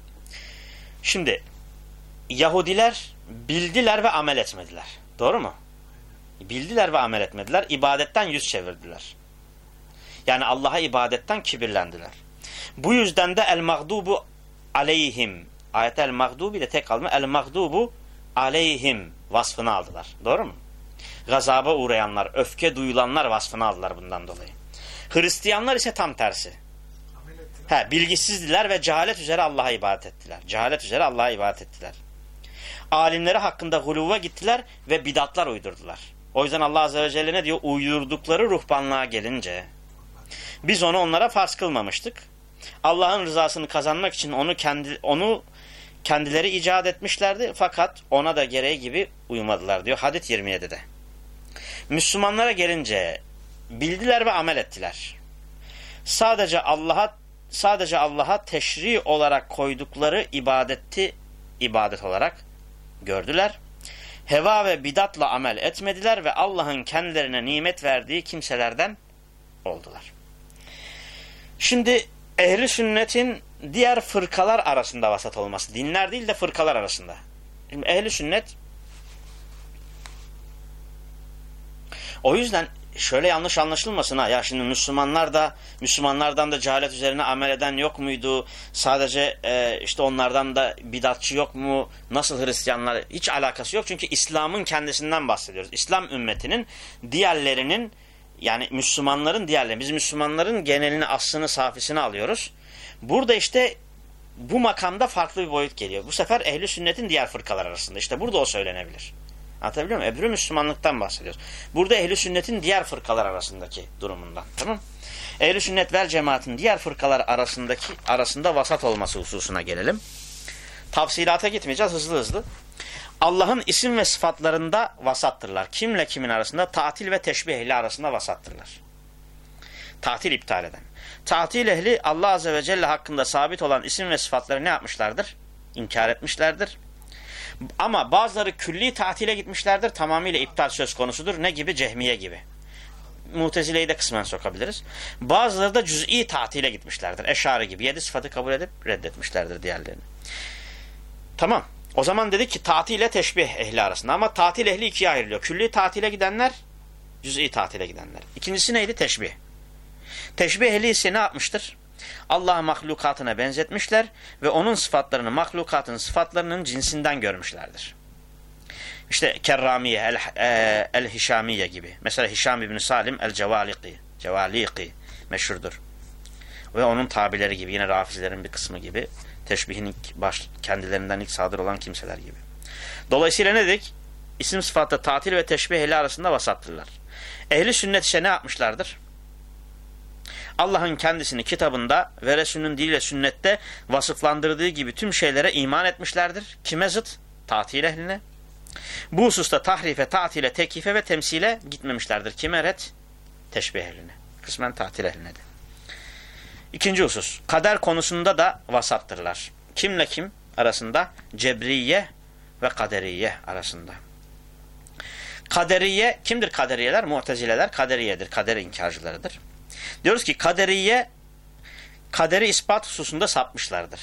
Şimdi Yahudiler bildiler ve amel etmediler. Doğru mu? Bildiler ve amel etmediler. İbadetten yüz çevirdiler. Yani Allah'a ibadetten kibirlendiler. Bu yüzden de el-mağdubu aleyhim. Ayet el-mağdubi de tek alma. El-mağdubu aleyhim vasfını aldılar. Doğru mu? Gazaba uğrayanlar, öfke duyulanlar vasfını aldılar bundan dolayı. Hristiyanlar ise tam tersi. He, bilgisizdiler ve cehalet üzere Allah'a ibadet ettiler. Cehalet üzere Allah'a ibadet ettiler. Alimleri hakkında guluva gittiler ve bidatlar uydurdular. O yüzden Allah Azze ve Celle ne diyor? Uydurdukları ruhbanlığa gelince biz onu onlara farz kılmamıştık. Allah'ın rızasını kazanmak için onu kendi onu kendileri icat etmişlerdi fakat ona da gereği gibi uymadılar diyor Hadit 27'de. Müslümanlara gelince bildiler ve amel ettiler. Sadece Allah'a sadece Allah'a teşri olarak koydukları ibadeti ibadet olarak gördüler. Heva ve bidatla amel etmediler ve Allah'ın kendilerine nimet verdiği kimselerden oldular. Şimdi ehli sünnetin diğer fırkalar arasında vasat olması. Dinler değil de fırkalar arasında. Şimdi ehli sünnet o yüzden şöyle yanlış anlaşılmasın ha ya şimdi Müslümanlar da Müslümanlardan da cehalet üzerine amel eden yok muydu? Sadece e, işte onlardan da bidatçı yok mu? Nasıl Hristiyanlar? Hiç alakası yok çünkü İslam'ın kendisinden bahsediyoruz. İslam ümmetinin diğerlerinin yani Müslümanların diğerleri biz Müslümanların genelini aslını safisini alıyoruz. Burada işte bu makamda farklı bir boyut geliyor. Bu sefer ehli sünnetin diğer fırkalar arasında. İşte burada o söylenebilir. Anlatabiliyor muyum? Ebru Müslümanlıktan bahsediyoruz. Burada ehli sünnetin diğer fırkalar arasındaki durumundan. Tamam Ehli sünnet vel cemaatin diğer fırkalar arasındaki arasında vasat olması hususuna gelelim. Tafsilata gitmeyeceğiz hızlı hızlı. Allah'ın isim ve sıfatlarında vasattırlar. Kimle kimin arasında? Tatil ve teşbih ehli arasında vasattırlar. Tatil iptal eden. Tatil ehli Allah Azze ve Celle hakkında sabit olan isim ve sıfatları ne yapmışlardır? İnkar etmişlerdir. Ama bazıları külli tatile gitmişlerdir. Tamamıyla iptal söz konusudur. Ne gibi? Cehmiye gibi. Mutezile'yi de kısmen sokabiliriz. Bazıları da cüz'i tatile gitmişlerdir. Eşari gibi. Yedi sıfatı kabul edip reddetmişlerdir diğerlerini. Tamam. O zaman dedik ki tatil ile teşbih ehli arasında. Ama tatil ehli ikiye ayrılıyor. Külli tatile gidenler, cüz'i tatile gidenler. İkincisi neydi? Teşbih. Teşbih ehli ise ne yapmıştır? Allah'ı mahlukatına benzetmişler ve onun sıfatlarını mahlukatın sıfatlarının cinsinden görmüşlerdir. İşte Kerramiye, El, e, El gibi. Mesela Hişam İbni Salim El Cevaliki, Cevaliki meşhurdur. Ve onun tabileri gibi yine rafizlerin bir kısmı gibi teşbihin ilk baş, kendilerinden ilk sadır olan kimseler gibi. Dolayısıyla ne dedik? İsim sıfatta tatil ve teşbih ehli arasında vasattırlar. Ehli sünnet ise ne yapmışlardır? Allah'ın kendisini kitabında ve Resulünün diliyle sünnette vasıflandırdığı gibi tüm şeylere iman etmişlerdir. Kime zıt? Tatil ehline. Bu hususta tahrife, tatile, tekife ve temsile gitmemişlerdir. Kime red? Teşbih ehline. Kısmen tatil ehline de. İkinci husus. Kader konusunda da vasattırlar. Kimle kim arasında? Cebriye ve kaderiye arasında. Kaderiye, kimdir kaderiyeler? Mu'tezileler kaderiyedir. Kader inkarcılarıdır. Diyoruz ki kaderiye kaderi ispat hususunda sapmışlardır.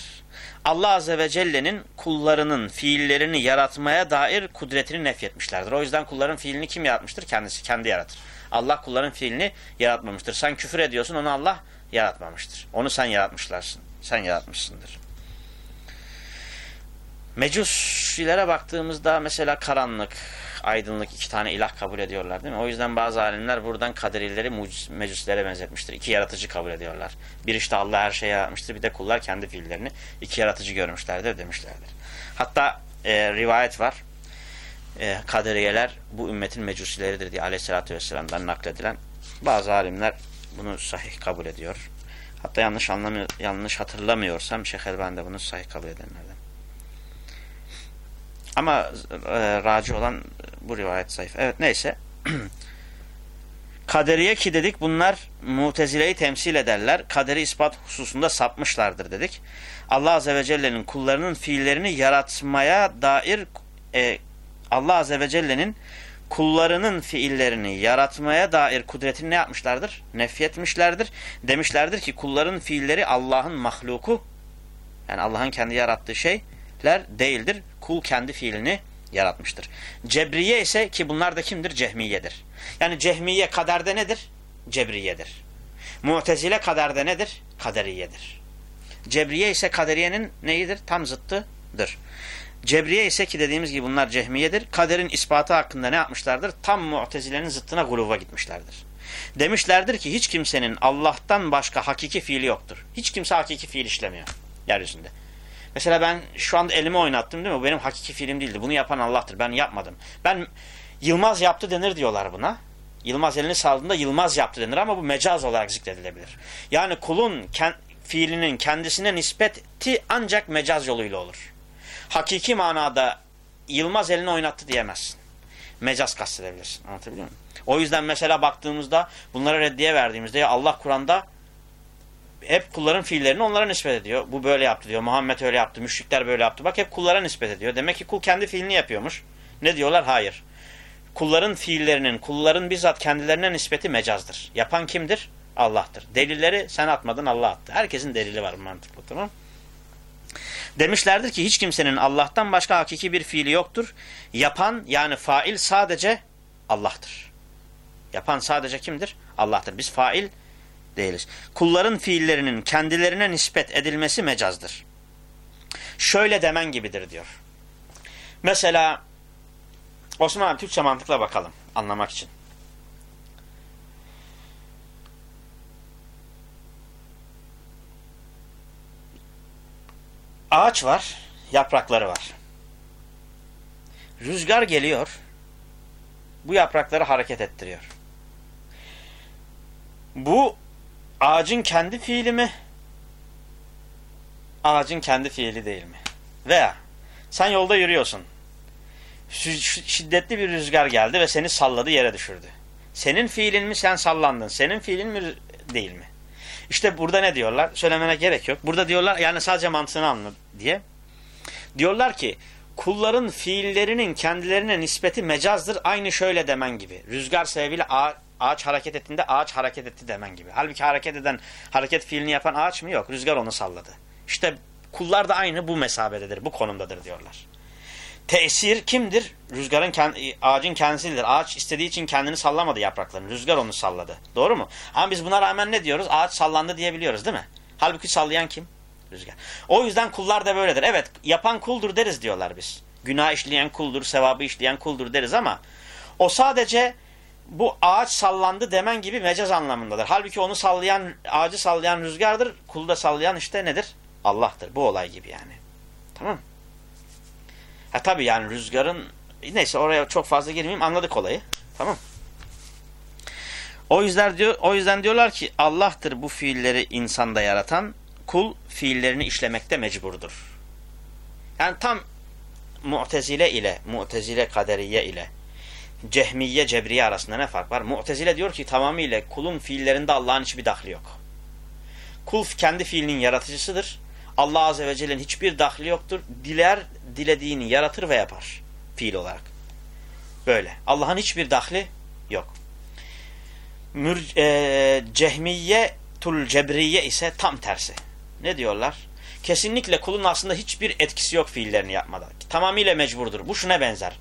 Allah Azze ve Celle'nin kullarının fiillerini yaratmaya dair kudretini nefyetmişlerdir. O yüzden kulların fiilini kim yaratmıştır? Kendisi, kendi yaratır. Allah kulların fiilini yaratmamıştır. Sen küfür ediyorsun, onu Allah yaratmamıştır. Onu sen yaratmışlarsın. Sen yaratmışsındır. Mecusilere baktığımızda mesela karanlık, aydınlık iki tane ilah kabul ediyorlar değil mi? O yüzden bazı alimler buradan kaderileri mecuslere benzetmiştir. İki yaratıcı kabul ediyorlar. Bir işte Allah her şeyi yaratmıştır. Bir de kullar kendi fiillerini iki yaratıcı görmüşlerdir demişlerdir. Hatta e, rivayet var. E, kaderiyeler bu ümmetin mecusileridir diye aleyhissalatü vesselam'dan nakledilen bazı alimler bunu sahih kabul ediyor. Hatta yanlış anlamıyor, yanlış hatırlamıyorsam Şeyh Elbani de bunu sahih kabul edenlerden. Ama e, raci olan bu rivayet zayıf. Evet neyse. Kaderiye ki dedik bunlar mutezileyi temsil ederler. Kaderi ispat hususunda sapmışlardır dedik. Allah Azze ve Celle'nin kullarının fiillerini yaratmaya dair e, Allah Azze ve Celle'nin kullarının fiillerini yaratmaya dair kudretini ne yapmışlardır? Nefyetmişlerdir. Demişlerdir ki kulların fiilleri Allah'ın mahluku yani Allah'ın kendi yarattığı şeyler değildir. Kul kendi fiilini yaratmıştır. Cebriye ise ki bunlar da kimdir? Cehmiyedir. Yani cehmiye kaderde nedir? Cebriyedir. Mu'tezile kaderde nedir? Kaderiyedir. Cebriye ise kaderiyenin neyidir? Tam zıttıdır. Cebriye ise ki dediğimiz gibi bunlar cehmiyedir. Kaderin ispatı hakkında ne yapmışlardır? Tam mutezilerin zıttına guluva gitmişlerdir. Demişlerdir ki hiç kimsenin Allah'tan başka hakiki fiili yoktur. Hiç kimse hakiki fiil işlemiyor yeryüzünde. Mesela ben şu anda elimi oynattım değil mi? Benim hakiki fiilim değildi. Bunu yapan Allah'tır. Ben yapmadım. Ben Yılmaz yaptı denir diyorlar buna. Yılmaz elini saldığında Yılmaz yaptı denir ama bu mecaz olarak zikredilebilir. Yani kulun kend, fiilinin kendisine nispeti ancak mecaz yoluyla olur. Hakiki manada Yılmaz elini oynattı diyemezsin. Mecaz kastedebilirsin. Anlatabiliyor muyum? O yüzden mesela baktığımızda bunlara reddiye verdiğimizde ya Allah Kur'an'da hep kulların fiillerini onlara nispet ediyor. Bu böyle yaptı diyor. Muhammed öyle yaptı. Müşrikler böyle yaptı. Bak hep kullara nispet ediyor. Demek ki kul kendi fiilini yapıyormuş. Ne diyorlar? Hayır. Kulların fiillerinin, kulların bizzat kendilerine nispeti mecazdır. Yapan kimdir? Allah'tır. Delilleri sen atmadın Allah attı. Herkesin delili var mantıklı tamam Demişlerdir ki hiç kimsenin Allah'tan başka hakiki bir fiili yoktur. Yapan yani fail sadece Allah'tır. Yapan sadece kimdir? Allah'tır. Biz fail değiliz. Kulların fiillerinin kendilerine nispet edilmesi mecazdır. Şöyle demen gibidir diyor. Mesela Osman abi Türkçe mantıkla bakalım anlamak için. Ağaç var, yaprakları var. Rüzgar geliyor, bu yaprakları hareket ettiriyor. Bu ağacın kendi fiili mi? Ağacın kendi fiili değil mi? Veya sen yolda yürüyorsun. Şiddetli bir rüzgar geldi ve seni salladı yere düşürdü. Senin fiilin mi sen sallandın? Senin fiilin mi değil mi? İşte burada ne diyorlar? Söylemene gerek yok. Burada diyorlar yani sadece mantığını anla diye. Diyorlar ki kulların fiillerinin kendilerine nispeti mecazdır. Aynı şöyle demen gibi. Rüzgar sebebiyle ağaç, hareket ettiğinde ağaç hareket etti demen gibi. Halbuki hareket eden, hareket fiilini yapan ağaç mı? Yok. Rüzgar onu salladı. İşte kullar da aynı bu mesabededir, bu konumdadır diyorlar. Tesir kimdir? Rüzgarın ağacın kendisidir. Ağaç istediği için kendini sallamadı yapraklarını. Rüzgar onu salladı. Doğru mu? Ama biz buna rağmen ne diyoruz? Ağaç sallandı diyebiliyoruz değil mi? Halbuki sallayan kim? Rüzgar. O yüzden kullar da böyledir. Evet yapan kuldur deriz diyorlar biz. Günah işleyen kuldur, sevabı işleyen kuldur deriz ama o sadece bu ağaç sallandı demen gibi mecaz anlamındadır. Halbuki onu sallayan, ağacı sallayan rüzgardır. Kulu da sallayan işte nedir? Allah'tır. Bu olay gibi yani. Tamam? Ha tabi yani rüzgarın neyse oraya çok fazla girmeyeyim anladık olayı. Tamam. O yüzden diyor o yüzden diyorlar ki Allah'tır bu fiilleri insanda yaratan, kul fiillerini işlemekte mecburdur. Yani tam Mu'tezile ile Mu'tezile kaderiye ile Cehmiye Cebriye arasında ne fark var? Mu'tezile diyor ki tamamıyla kulun fiillerinde Allah'ın hiçbir dahli yok. Kul kendi fiilinin yaratıcısıdır. Allah Azze ve Celle'nin hiçbir dahli yoktur. Diler dilediğini yaratır ve yapar. Fiil olarak. Böyle. Allah'ın hiçbir dahli yok. Mür, e, cehmiye tul cebriye ise tam tersi. Ne diyorlar? Kesinlikle kulun aslında hiçbir etkisi yok fiillerini yapmada. Tamamıyla mecburdur. Bu şuna benzer.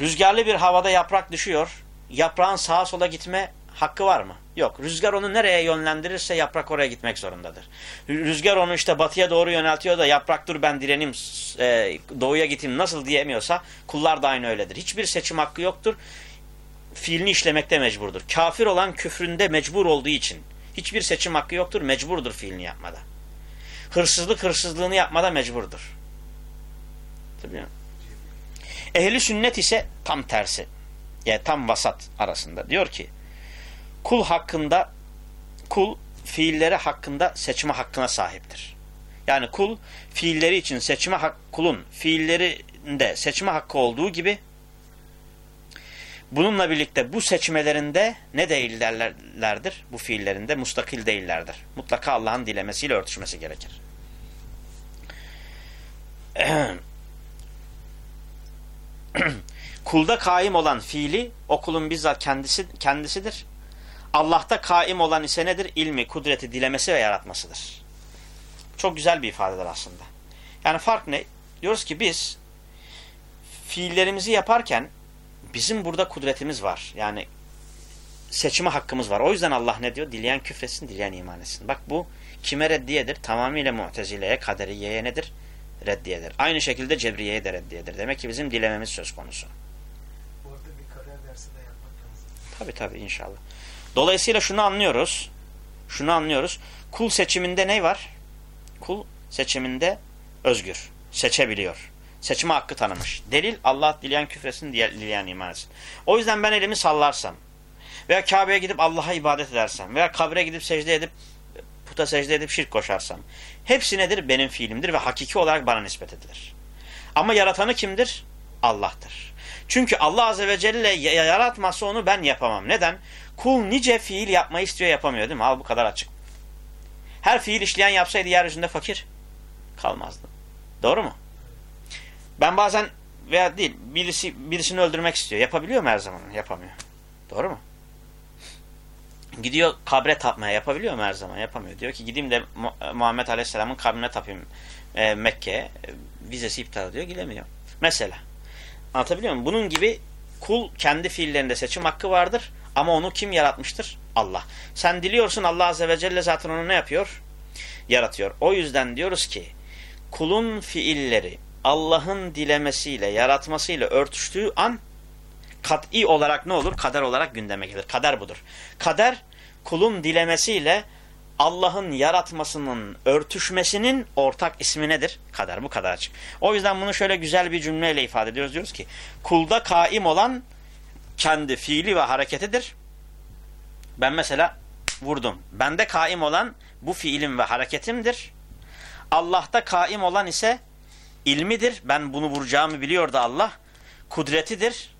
Rüzgarlı bir havada yaprak düşüyor. Yaprağın sağa sola gitme hakkı var mı? Yok. Rüzgar onu nereye yönlendirirse yaprak oraya gitmek zorundadır. Rüzgar onu işte batıya doğru yöneltiyor da yaprak dur ben direnim e, doğuya giteyim nasıl diyemiyorsa kullar da aynı öyledir. Hiçbir seçim hakkı yoktur. Fiilini işlemekte mecburdur. Kafir olan küfründe mecbur olduğu için hiçbir seçim hakkı yoktur. Mecburdur fiilini yapmada. Hırsızlık hırsızlığını yapmada mecburdur. Tabii Ehli sünnet ise tam tersi. Yani tam vasat arasında. Diyor ki kul hakkında kul fiilleri hakkında seçme hakkına sahiptir. Yani kul fiilleri için seçme hak, kulun fiillerinde seçme hakkı olduğu gibi bununla birlikte bu seçmelerinde ne değillerdir? Bu fiillerinde mustakil değillerdir. Mutlaka Allah'ın dilemesiyle örtüşmesi gerekir. Kulda kaim olan fiili o kulun bizzat kendisi, kendisidir. Allah'ta kaim olan ise nedir? İlmi, kudreti, dilemesi ve yaratmasıdır. Çok güzel bir ifadedir aslında. Yani fark ne? Diyoruz ki biz fiillerimizi yaparken bizim burada kudretimiz var. Yani seçme hakkımız var. O yüzden Allah ne diyor? Dileyen küfretsin, dileyen iman etsin. Bak bu kime reddiyedir? Tamamıyla mu'tezileye, kaderiyeye nedir? reddiyedir. Aynı şekilde cebriyeyi de reddiyedir. Demek ki bizim dilememiz söz konusu. Orada bir kader dersi de yapmak lazım. Tabi tabi inşallah. Dolayısıyla şunu anlıyoruz. Şunu anlıyoruz. Kul seçiminde ne var? Kul seçiminde özgür. Seçebiliyor. Seçme hakkı tanımış. Delil Allah dileyen küfresin, dileyen iman etsin. O yüzden ben elimi sallarsam veya Kabe'ye gidip Allah'a ibadet edersem veya kabre gidip secde edip puta secde edip şirk koşarsam hepsi nedir? Benim fiilimdir ve hakiki olarak bana nispet edilir. Ama yaratanı kimdir? Allah'tır. Çünkü Allah Azze ve Celle yaratmazsa onu ben yapamam. Neden? Kul nice fiil yapmayı istiyor yapamıyor değil mi? Al bu kadar açık. Her fiil işleyen yapsaydı yeryüzünde fakir kalmazdı. Doğru mu? Ben bazen veya değil birisi birisini öldürmek istiyor. Yapabiliyor mu her zaman? Yapamıyor. Doğru mu? Gidiyor kabre tapmaya yapabiliyor mu her zaman? Yapamıyor. Diyor ki gideyim de Muhammed Aleyhisselam'ın kabrine tapayım e, Mekke'ye. E, vizesi iptal ediyor. Gidemiyor. Mesela. Anlatabiliyor muyum? Bunun gibi kul kendi fiillerinde seçim hakkı vardır. Ama onu kim yaratmıştır? Allah. Sen diliyorsun Allah Azze ve Celle zaten onu ne yapıyor? Yaratıyor. O yüzden diyoruz ki kulun fiilleri Allah'ın dilemesiyle, yaratmasıyla örtüştüğü an kat'i olarak ne olur? Kader olarak gündeme gelir. Kader budur. Kader kulun dilemesiyle Allah'ın yaratmasının örtüşmesinin ortak ismi nedir? Kader. Bu kadar açık. O yüzden bunu şöyle güzel bir cümleyle ifade ediyoruz. Diyoruz ki kulda kaim olan kendi fiili ve hareketidir. Ben mesela vurdum. Bende kaim olan bu fiilim ve hareketimdir. Allah'ta kaim olan ise ilmidir. Ben bunu vuracağımı biliyordu Allah. Kudretidir.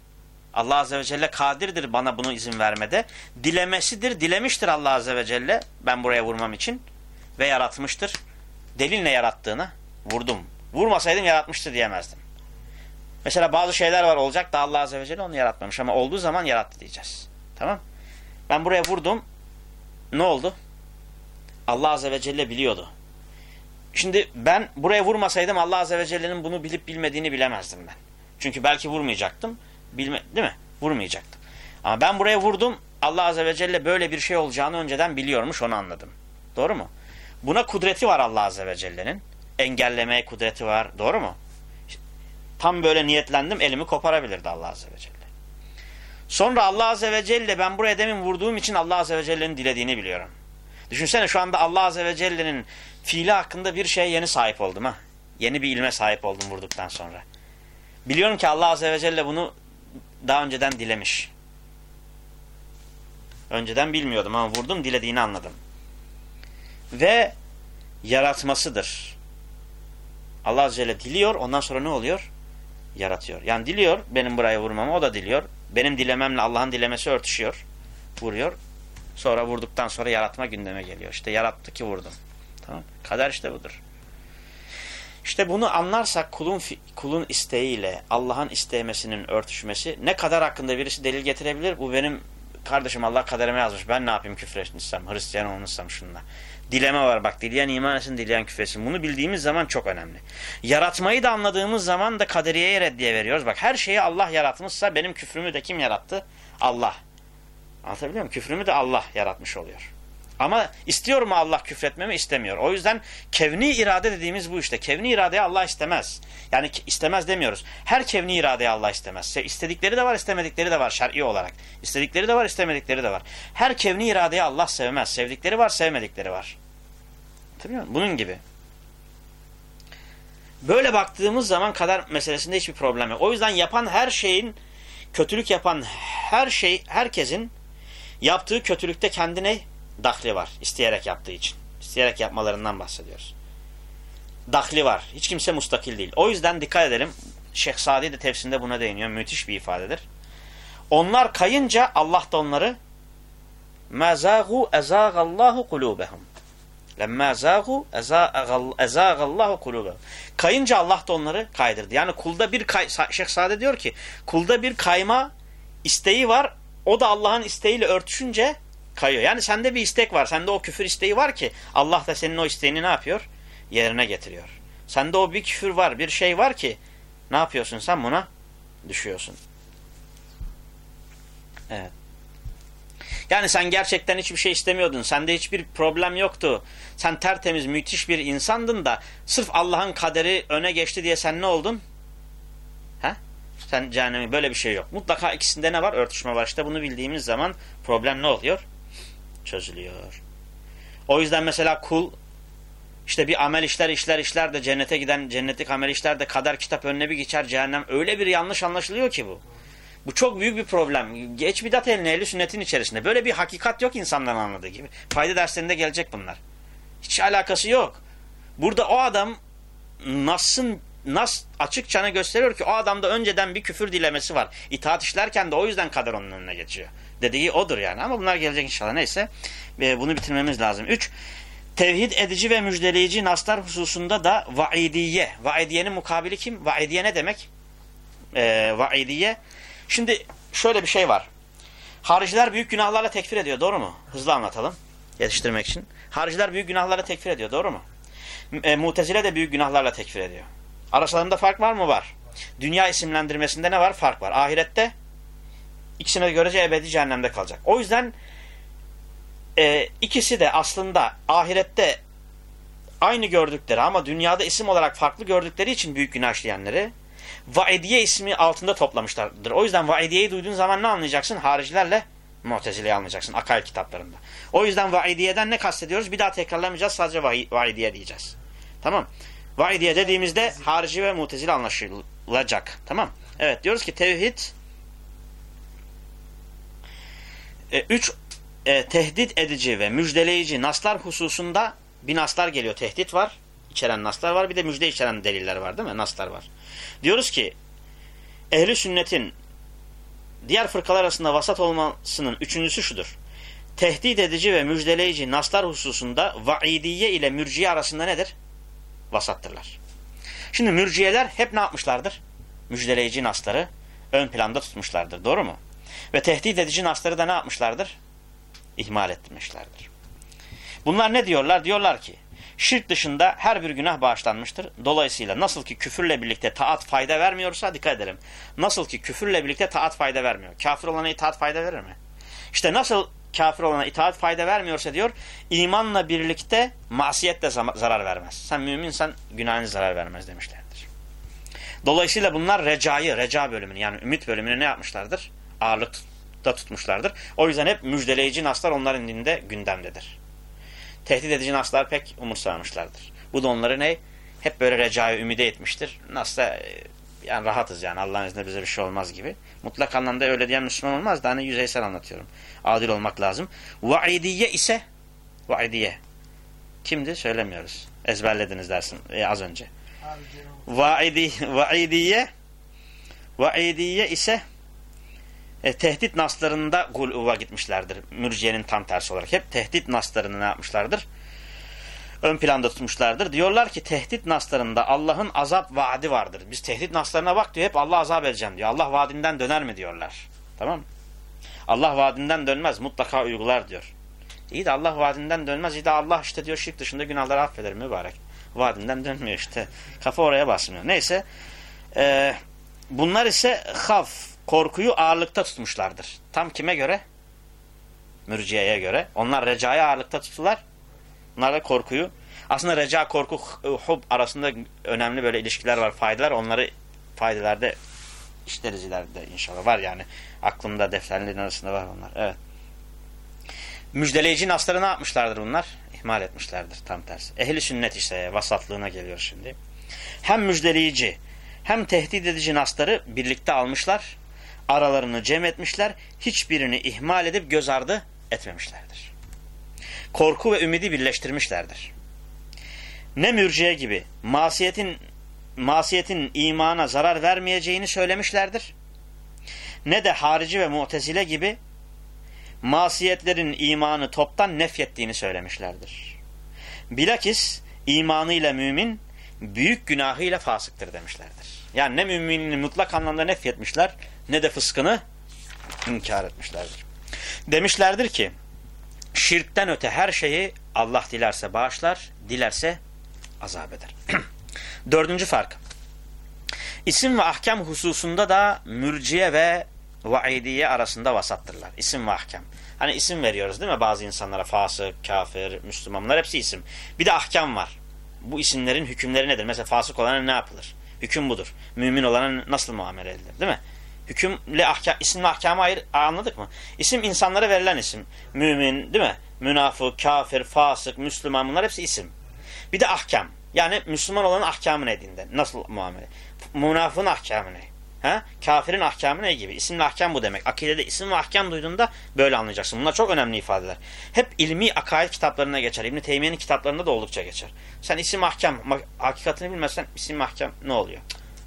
Allah Azze ve Celle kadirdir bana bunu izin vermede. Dilemesidir. Dilemiştir Allah Azze ve Celle ben buraya vurmam için. Ve yaratmıştır. Delil ne yarattığını vurdum. Vurmasaydım yaratmıştır diyemezdim. Mesela bazı şeyler var olacak da Allah Azze ve Celle onu yaratmamış ama olduğu zaman yarattı diyeceğiz. Tamam Ben buraya vurdum. Ne oldu? Allah Azze ve Celle biliyordu. Şimdi ben buraya vurmasaydım Allah Azze ve Celle'nin bunu bilip bilmediğini bilemezdim ben. Çünkü belki vurmayacaktım. Bilme, değil mi? Vurmayacaktım. Ama ben buraya vurdum. Allah Azze ve Celle böyle bir şey olacağını önceden biliyormuş onu anladım. Doğru mu? Buna kudreti var Allah Azze ve Celle'nin. Engellemeye kudreti var. Doğru mu? Tam böyle niyetlendim elimi koparabilirdi Allah Azze ve Celle. Sonra Allah Azze ve Celle ben buraya demin vurduğum için Allah Azze ve Celle'nin dilediğini biliyorum. Düşünsene şu anda Allah Azze ve Celle'nin fiili hakkında bir şeye yeni sahip oldum ha. Yeni bir ilme sahip oldum vurduktan sonra. Biliyorum ki Allah Azze ve Celle bunu daha önceden dilemiş. Önceden bilmiyordum ama vurdum dilediğini anladım. Ve yaratmasıdır. Allah Azze ve Celle diliyor ondan sonra ne oluyor? Yaratıyor. Yani diliyor benim buraya vurmamı o da diliyor. Benim dilememle Allah'ın dilemesi örtüşüyor. Vuruyor. Sonra vurduktan sonra yaratma gündeme geliyor. İşte yarattı ki vurdum. Tamam. Kader işte budur. İşte bunu anlarsak kulun kulun isteğiyle Allah'ın istemesinin örtüşmesi ne kadar hakkında birisi delil getirebilir? Bu benim kardeşim Allah kaderime yazmış. Ben ne yapayım küfretmişsem, Hristiyan olmuşsam şunla. Dileme var bak. Dileyen iman etsin, dileyen küfretsin. Bunu bildiğimiz zaman çok önemli. Yaratmayı da anladığımız zaman da kaderiyeye reddiye veriyoruz. Bak her şeyi Allah yaratmışsa benim küfrümü de kim yarattı? Allah. Anlatabiliyor muyum? Küfrümü de Allah yaratmış oluyor. Ama istiyor mu Allah küfretmemi? istemiyor. O yüzden kevni irade dediğimiz bu işte. Kevni iradeyi Allah istemez. Yani istemez demiyoruz. Her kevni iradeyi Allah istemez. İstedikleri de var, istemedikleri de var şer'i olarak. İstedikleri de var, istemedikleri de var. Her kevni iradeyi Allah sevmez. Sevdikleri var, sevmedikleri var. Tabii mi? Bunun gibi. Böyle baktığımız zaman kadar meselesinde hiçbir problem yok. O yüzden yapan her şeyin, kötülük yapan her şey, herkesin yaptığı kötülükte kendine dahli var. isteyerek yaptığı için. İsteyerek yapmalarından bahsediyoruz. Dahli var. Hiç kimse mustakil değil. O yüzden dikkat edelim. Şeyh Sadi de tefsirinde buna değiniyor. Müthiş bir ifadedir. Onlar kayınca Allah da onları مَزَاغُوا اَزَاغَ اللّٰهُ قُلُوبَهُمْ لَمَّا زَاغُوا اَزَاغَ اللّٰهُ قُلُوبَهُمْ Kayınca Allah da onları kaydırdı. Yani kulda bir kay Şeyh Sade diyor ki kulda bir kayma isteği var. O da Allah'ın isteğiyle örtüşünce kayıyor. Yani sende bir istek var. Sende o küfür isteği var ki Allah da senin o isteğini ne yapıyor? Yerine getiriyor. Sende o bir küfür var, bir şey var ki ne yapıyorsun sen buna? Düşüyorsun. Evet. Yani sen gerçekten hiçbir şey istemiyordun. Sende hiçbir problem yoktu. Sen tertemiz, müthiş bir insandın da sırf Allah'ın kaderi öne geçti diye sen ne oldun? He? Sen cehennemi böyle bir şey yok. Mutlaka ikisinde ne var? Örtüşme var. İşte bunu bildiğimiz zaman problem ne oluyor? Çözülüyor. O yüzden mesela kul işte bir amel işler işler işler de cennete giden cennetlik amel işler de kader kitap önüne bir geçer cehennem. Öyle bir yanlış anlaşılıyor ki bu. Bu çok büyük bir problem. Geç bidat eline ehli sünnetin içerisinde. Böyle bir hakikat yok insanların anladığı gibi. Fayda derslerinde gelecek bunlar. Hiç alakası yok. Burada o adam Nas'ın Nas açıkça gösteriyor ki o adamda önceden bir küfür dilemesi var. İtaat işlerken de o yüzden kader onun önüne geçiyor. Dediği odur yani. Ama bunlar gelecek inşallah. Neyse. Ve bunu bitirmemiz lazım. Üç, tevhid edici ve müjdeleyici naslar hususunda da vaidiye. Vaidiyenin mukabili kim? Vaidiye ne demek? Ee, vaidiye. Şimdi şöyle bir şey var. Hariciler büyük günahlarla tekfir ediyor. Doğru mu? Hızlı anlatalım. Yetiştirmek için. Hariciler büyük günahlarla tekfir ediyor. Doğru mu? E, Mutezile de büyük günahlarla tekfir ediyor. Aralarında fark var mı? Var. Dünya isimlendirmesinde ne var? Fark var. Ahirette ikisine görece ebedi cehennemde kalacak. O yüzden e, ikisi de aslında ahirette aynı gördükleri ama dünyada isim olarak farklı gördükleri için büyük günah işleyenleri Vaidiye ismi altında toplamışlardır. O yüzden Vaidiye'yi duyduğun zaman ne anlayacaksın? Haricilerle Mu'tezile'yi anlayacaksın akay kitaplarında. O yüzden Vaidiye'den ne kastediyoruz? Bir daha tekrarlamayacağız. Sadece Vaidiye diyeceğiz. Tamam. Vaidiye dediğimizde harici ve Mu'tezile anlaşılacak. Tamam. Evet diyoruz ki tevhid e, üç e, tehdit edici ve müjdeleyici naslar hususunda bir naslar geliyor. Tehdit var. içeren naslar var. Bir de müjde içeren deliller var değil mi? Naslar var. Diyoruz ki ehli sünnetin diğer fırkalar arasında vasat olmasının üçüncüsü şudur. Tehdit edici ve müjdeleyici naslar hususunda vaidiye ile mürciye arasında nedir? Vasattırlar. Şimdi mürciyeler hep ne yapmışlardır? Müjdeleyici nasları ön planda tutmuşlardır. Doğru mu? Ve tehdit edici nasları da ne yapmışlardır? İhmal etmişlerdir. Bunlar ne diyorlar? Diyorlar ki Şirk dışında her bir günah bağışlanmıştır. Dolayısıyla nasıl ki küfürle birlikte taat fayda vermiyorsa dikkat edelim. Nasıl ki küfürle birlikte taat fayda vermiyor. Kafir olana itaat fayda verir mi? İşte nasıl kafir olana itaat fayda vermiyorsa diyor, imanla birlikte masiyet de zarar vermez. Sen müminsen günahın zarar vermez demişlerdir. Dolayısıyla bunlar recayı, reca bölümünü yani ümit bölümünü ne yapmışlardır? Ağırlıkta tutmuşlardır. O yüzden hep müjdeleyici naslar onların dinde gündemdedir tehdit edici naslar pek umursamamışlardır. Bu da onları ne? Hep böyle recayı ümide etmiştir. Nasıl e, yani rahatız yani Allah'ın izniyle bize bir şey olmaz gibi. Mutlak anlamda öyle diyen Müslüman olmaz da hani yüzeysel anlatıyorum. Adil olmak lazım. Vaidiye ise vaidiye. Kimdi? Söylemiyoruz. Ezberlediniz dersin e, az önce. Vaidi, vaidiye vaidiye ise e, tehdit naslarında guluva gitmişlerdir. Mürciyenin tam tersi olarak. Hep tehdit naslarını ne yapmışlardır? Ön planda tutmuşlardır. Diyorlar ki tehdit naslarında Allah'ın azap vaadi vardır. Biz tehdit naslarına bak diyor. Hep Allah azap edeceğim diyor. Allah vaadinden döner mi diyorlar. Tamam Allah vaadinden dönmez. Mutlaka uygular diyor. İyi de Allah vaadinden dönmez. İyi de Allah işte diyor şirk dışında günahları affeder mübarek. Vaadinden dönmüyor işte. Kafa oraya basmıyor. Neyse. E, bunlar ise haf korkuyu ağırlıkta tutmuşlardır. Tam kime göre? Mürciyeye göre. Onlar recayı ağırlıkta tuttular. Bunlar da korkuyu. Aslında reca, korku, hub arasında önemli böyle ilişkiler var, faydalar. Onları faydalarda işleriz ileride inşallah. Var yani. Aklımda defterlerin arasında var onlar. Evet. Müjdeleyici nasları ne yapmışlardır bunlar? İhmal etmişlerdir tam tersi. Ehli sünnet işte vasatlığına geliyor şimdi. Hem müjdeleyici hem tehdit edici nasları birlikte almışlar aralarını cem etmişler, hiçbirini ihmal edip göz ardı etmemişlerdir. Korku ve ümidi birleştirmişlerdir. Ne mürciye gibi masiyetin masiyetin imana zarar vermeyeceğini söylemişlerdir. Ne de harici ve mutezile gibi masiyetlerin imanı toptan nefyettiğini söylemişlerdir. Bilakis imanıyla mümin büyük günahıyla fasıktır demişlerdir. Yani ne müminini mutlak anlamda nefyetmişler ne de fıskını inkar etmişlerdir. Demişlerdir ki şirkten öte her şeyi Allah dilerse bağışlar, dilerse azap eder. Dördüncü fark. İsim ve ahkam hususunda da mürciye ve vaidiye arasında vasattırlar. İsim ve ahkam. Hani isim veriyoruz değil mi bazı insanlara? Fasık, kafir, Müslüman bunlar hepsi isim. Bir de ahkam var. Bu isimlerin hükümleri nedir? Mesela fasık olana ne yapılır? Hüküm budur. Mümin olana nasıl muamele edilir? Değil mi? Hükümle ahkam, isimle ahkamı ayır, anladık mı? İsim insanlara verilen isim. Mümin, değil mi? Münafık, kafir, fasık, Müslüman bunlar hepsi isim. Bir de ahkam. Yani Müslüman olan ahkamı ne dinde? Nasıl muamele? Münafığın ahkamı ne? Ha? Kafirin ahkamı ne gibi? İsimli ahkam bu demek. Akidede isim ve ahkam duyduğunda böyle anlayacaksın. Bunlar çok önemli ifadeler. Hep ilmi akaid kitaplarına geçer. İbn-i Teymiye'nin kitaplarında da oldukça geçer. Sen isim ahkam, hakikatini bilmezsen isim ahkam ne oluyor?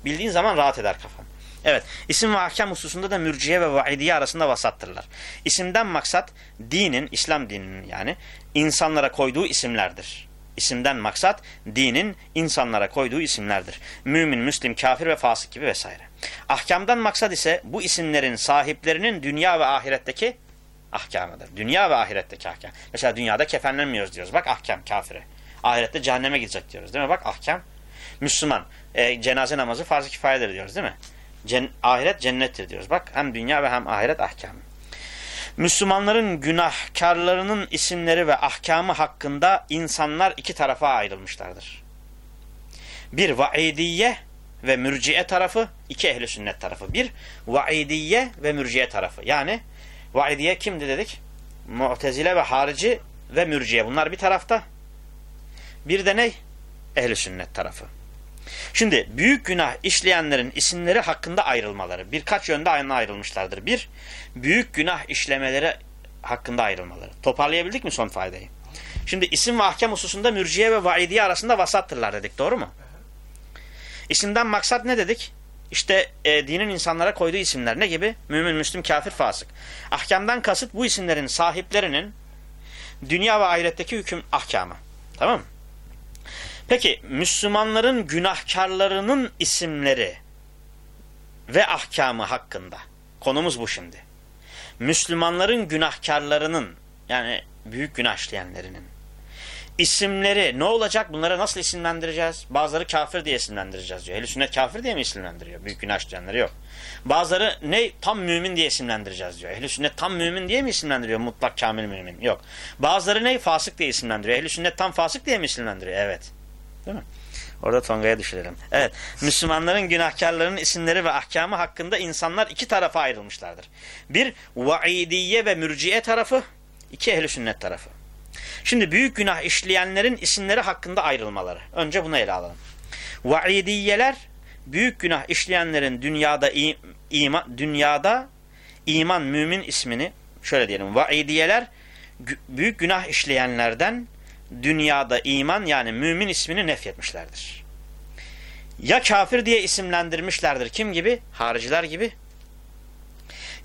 Bildiğin zaman rahat eder kafan. Evet, isim ve ahkam hususunda da mürciye ve vaidiye arasında vasattırlar. İsimden maksat dinin, İslam dininin yani insanlara koyduğu isimlerdir. İsimden maksat dinin insanlara koyduğu isimlerdir. Mümin, müslim, kafir ve fasık gibi vesaire. Ahkamdan maksat ise bu isimlerin sahiplerinin dünya ve ahiretteki ahkamıdır. Dünya ve ahiretteki ahkam. Mesela dünyada kefenlenmiyoruz diyoruz. Bak ahkam kafire. Ahirette cehenneme gidecek diyoruz değil mi? Bak ahkam. Müslüman. E, cenaze namazı farz-ı kifayedir diyoruz değil mi? Cen ahiret cennettir diyoruz. Bak hem dünya ve hem ahiret ahkamı. Müslümanların günahkarlarının isimleri ve ahkamı hakkında insanlar iki tarafa ayrılmışlardır. Bir vaidiye ve mürciye tarafı, iki ehli sünnet tarafı. Bir vaidiye ve mürciye tarafı. Yani vaidiye kimdi dedik? Mu'tezile ve harici ve mürciye. Bunlar bir tarafta. Bir de ne? Ehli sünnet tarafı. Şimdi büyük günah işleyenlerin isimleri hakkında ayrılmaları. Birkaç yönde aynı ayrılmışlardır. Bir, büyük günah işlemeleri hakkında ayrılmaları. Toparlayabildik mi son faydayı? Şimdi isim ve ahkam hususunda mürciye ve vaidiye arasında vasattırlar dedik. Doğru mu? İsimden maksat ne dedik? İşte e, dinin insanlara koyduğu isimler ne gibi? Mümin, Müslüm, kafir, fasık. Ahkamdan kasıt bu isimlerin sahiplerinin dünya ve ahiretteki hüküm ahkamı. Tamam mı? Peki Müslümanların günahkarlarının isimleri ve ahkamı hakkında konumuz bu şimdi. Müslümanların günahkarlarının yani büyük günah işleyenlerinin isimleri ne olacak? Bunları nasıl isimlendireceğiz? Bazıları kafir diye isimlendireceğiz diyor. Ehl-i sünnet kafir diye mi isimlendiriyor? Büyük günah işleyenleri yok. Bazıları ne? Tam mümin diye isimlendireceğiz diyor. Ehl-i sünnet tam mümin diye mi isimlendiriyor? Mutlak kamil mümin. Yok. Bazıları ne? Fasık diye isimlendiriyor. Ehl-i sünnet tam fasık diye mi isimlendiriyor? Evet. Değil mi? Orada Tonga'ya düşürelim. Evet. Müslümanların günahkarlarının isimleri ve ahkamı hakkında insanlar iki tarafa ayrılmışlardır. Bir, vaidiye ve mürciye tarafı. iki ehli sünnet tarafı. Şimdi büyük günah işleyenlerin isimleri hakkında ayrılmaları. Önce bunu ele alalım. Vaidiyeler büyük günah işleyenlerin dünyada iman, dünyada iman mümin ismini şöyle diyelim. Vaidiyeler büyük günah işleyenlerden dünyada iman yani mümin ismini nefyetmişlerdir. Ya kafir diye isimlendirmişlerdir. Kim gibi? Hariciler gibi.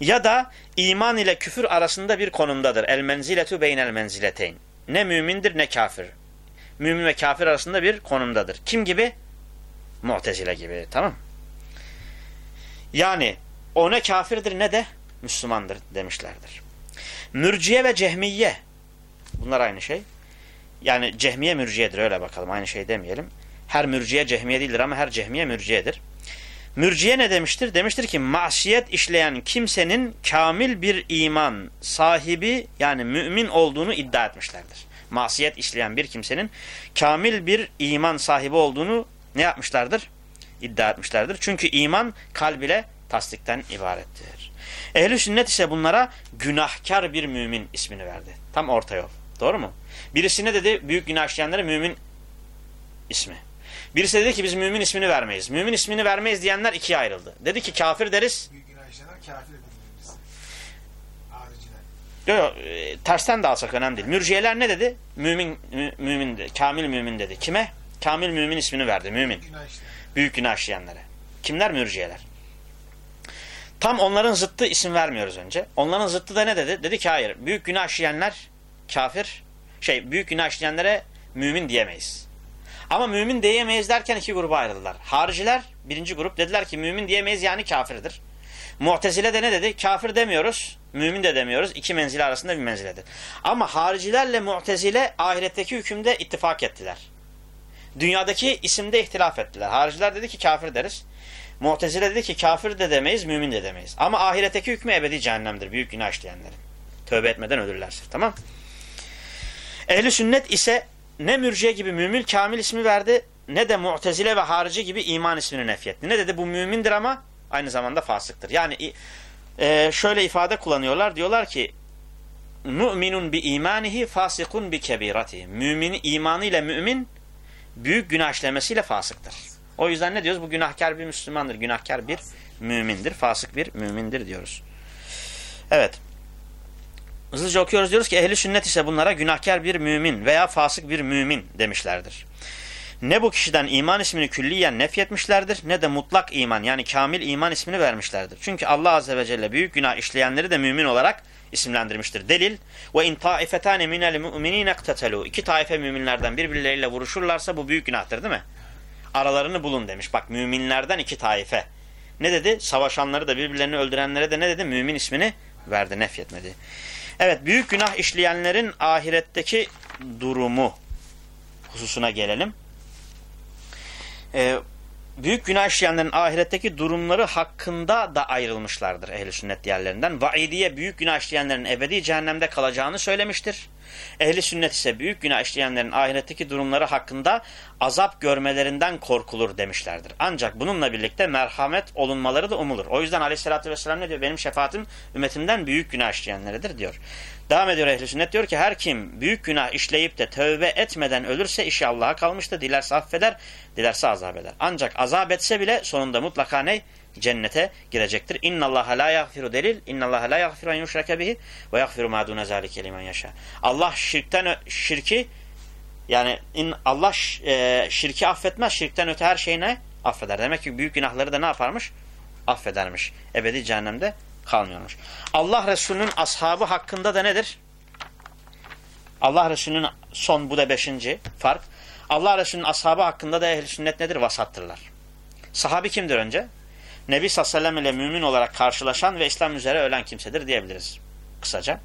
Ya da iman ile küfür arasında bir konumdadır. El menziletu beynel menzileteyn. Ne mümindir ne kafir. Mümin ve kafir arasında bir konumdadır. Kim gibi? Mu'tezile gibi. Tamam Yani o ne kafirdir ne de Müslümandır demişlerdir. Mürciye ve cehmiye bunlar aynı şey. Yani cehmiye mürciyedir öyle bakalım aynı şey demeyelim. Her mürciye cehmiye değildir ama her cehmiye mürciyedir. Mürciye ne demiştir? Demiştir ki masiyet işleyen kimsenin kamil bir iman sahibi yani mümin olduğunu iddia etmişlerdir. Masiyet işleyen bir kimsenin kamil bir iman sahibi olduğunu ne yapmışlardır? İddia etmişlerdir. Çünkü iman kalb ile tasdikten ibarettir. Ehli sünnet ise bunlara günahkar bir mümin ismini verdi. Tam orta yol. Doğru mu? Birisi ne dedi? Büyük günah işleyenlere mümin ismi. Birisi dedi ki biz mümin ismini vermeyiz. Mümin ismini vermeyiz diyenler ikiye ayrıldı. Dedi ki kafir deriz. Büyük günah işleyenler kafir. Yok yok e, tersten de alsak önemli değil. Mürciyeler ne dedi? Mümin, mü, mümin dedi. Kamil mümin dedi. Kime? Kamil mümin ismini verdi. Mümin. Günah. Büyük günah işleyenlere. Kimler? Mürciyeler. Tam onların zıttı isim vermiyoruz önce. Onların zıttı da ne dedi? Dedi ki hayır. Büyük günah işleyenler kafir. Şey büyük günah işleyenlere mümin diyemeyiz. Ama mümin diyemeyiz derken iki gruba ayrıldılar. Hariciler birinci grup dediler ki mümin diyemeyiz yani kafirdir. Mu'tezile de ne dedi? Kafir demiyoruz, mümin de demiyoruz. İki menzile arasında bir menziledir. Ama haricilerle mu'tezile ahiretteki hükümde ittifak ettiler. Dünyadaki isimde ihtilaf ettiler. Hariciler dedi ki kafir deriz. Mu'tezile dedi ki kafir de demeyiz, mümin de demeyiz. Ama ahiretteki hükmü ebedi cehennemdir. Büyük günah işleyenlerin. Tövbe etmeden ölürlerse. Tamam Ehli sünnet ise ne mürciye gibi mümin kamil ismi verdi ne de mu'tezile ve harici gibi iman ismini nefyetti. Ne dedi? Bu mümindir ama aynı zamanda fasıktır. Yani e, şöyle ifade kullanıyorlar. Diyorlar ki Müminun bi imanihi fasikun bi kebirati. Mümini imanıyla mümin büyük günah işlemesiyle fasıktır. O yüzden ne diyoruz? Bu günahkar bir Müslümandır. Günahkar bir mümindir. Fasık bir mümindir diyoruz. Evet. Hızlıca okuyoruz diyoruz ki ehli sünnet ise bunlara günahkar bir mümin veya fasık bir mümin demişlerdir. Ne bu kişiden iman ismini külliyen nefyetmişlerdir ne de mutlak iman yani kamil iman ismini vermişlerdir. Çünkü Allah Azze ve Celle büyük günah işleyenleri de mümin olarak isimlendirmiştir. Delil ve in taifetane minel mu'minine iktetalu. İki taife müminlerden birbirleriyle vuruşurlarsa bu büyük günahtır değil mi? Aralarını bulun demiş. Bak müminlerden iki taife. Ne dedi? Savaşanları da birbirlerini öldürenlere de ne dedi? Mümin ismini verdi, nefyetmedi. Evet, büyük günah işleyenlerin ahiretteki durumu hususuna gelelim. Ee, büyük günah işleyenlerin ahiretteki durumları hakkında da ayrılmışlardır ehl sünnet diğerlerinden. Vaidiye büyük günah işleyenlerin ebedi cehennemde kalacağını söylemiştir. Ehli sünnet ise büyük günah işleyenlerin ahiretteki durumları hakkında azap görmelerinden korkulur demişlerdir. Ancak bununla birlikte merhamet olunmaları da umulur. O yüzden aleyhissalatü vesselam ne diyor? Benim şefaatim ümmetimden büyük günah işleyenleridir diyor. Devam ediyor ehl sünnet diyor ki her kim büyük günah işleyip de tövbe etmeden ölürse işi Allah'a kalmıştır. Dilerse affeder, dilerse azap eder. Ancak azap etse bile sonunda mutlaka ne? Cennete girecektir. İnna Allah la yaghfiru delil. İnna Allah la yaghfiru en yushraka bihi ve yaghfiru ma dun zalike limen yasha. Allah şirkten şirki yani in, Allah e, şirki affetmez. Şirkten öte her şeyine affeder. Demek ki büyük günahları da ne yaparmış? Affedermiş. Ebedi cehennemde kalmıyormuş. Allah Resulü'nün ashabı hakkında da nedir? Allah Resulü'nün son bu da beşinci fark. Allah Resulü'nün ashabı hakkında da ehl sünnet nedir? Vasattırlar. Sahabi kimdir önce? Nebi sallallahu ile mümin olarak karşılaşan ve İslam üzere ölen kimsedir diyebiliriz. Kısaca.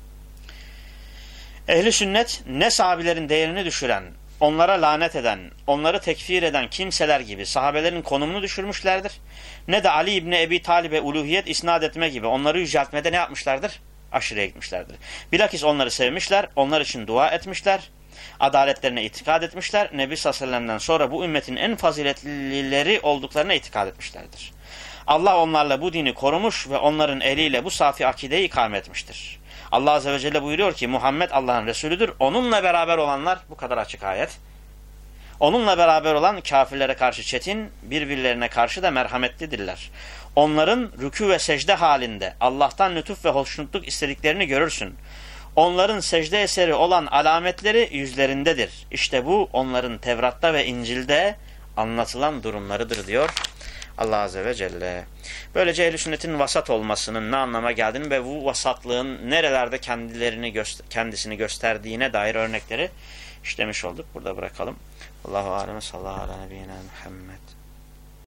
Ehli sünnet ne sahabilerin değerini düşüren, onlara lanet eden, onları tekfir eden kimseler gibi sahabelerin konumunu düşürmüşlerdir. Ne de Ali İbni Ebi Talib'e uluhiyet isnat etme gibi onları yüceltmede ne yapmışlardır? Aşırıya gitmişlerdir. Bilakis onları sevmişler, onlar için dua etmişler, adaletlerine itikad etmişler. Nebi sallallahu sonra bu ümmetin en faziletlileri olduklarına itikad etmişlerdir. Allah onlarla bu dini korumuş ve onların eliyle bu safi akideyi ikame etmiştir. Allah Azze ve Celle buyuruyor ki Muhammed Allah'ın Resulüdür. Onunla beraber olanlar bu kadar açık ayet. Onunla beraber olan kafirlere karşı çetin, birbirlerine karşı da merhametlidirler. Onların rükû ve secde halinde Allah'tan lütuf ve hoşnutluk istediklerini görürsün. Onların secde eseri olan alametleri yüzlerindedir. İşte bu onların Tevrat'ta ve İncil'de anlatılan durumlarıdır diyor Allah Azze ve Celle. Böylece ehl sünnetin vasat olmasının ne anlama geldiğini ve bu vasatlığın nerelerde kendilerini göster kendisini gösterdiğine dair örnekleri işlemiş olduk. Burada bırakalım. Allahu alem sallallahu aleyhi ve Muhammed.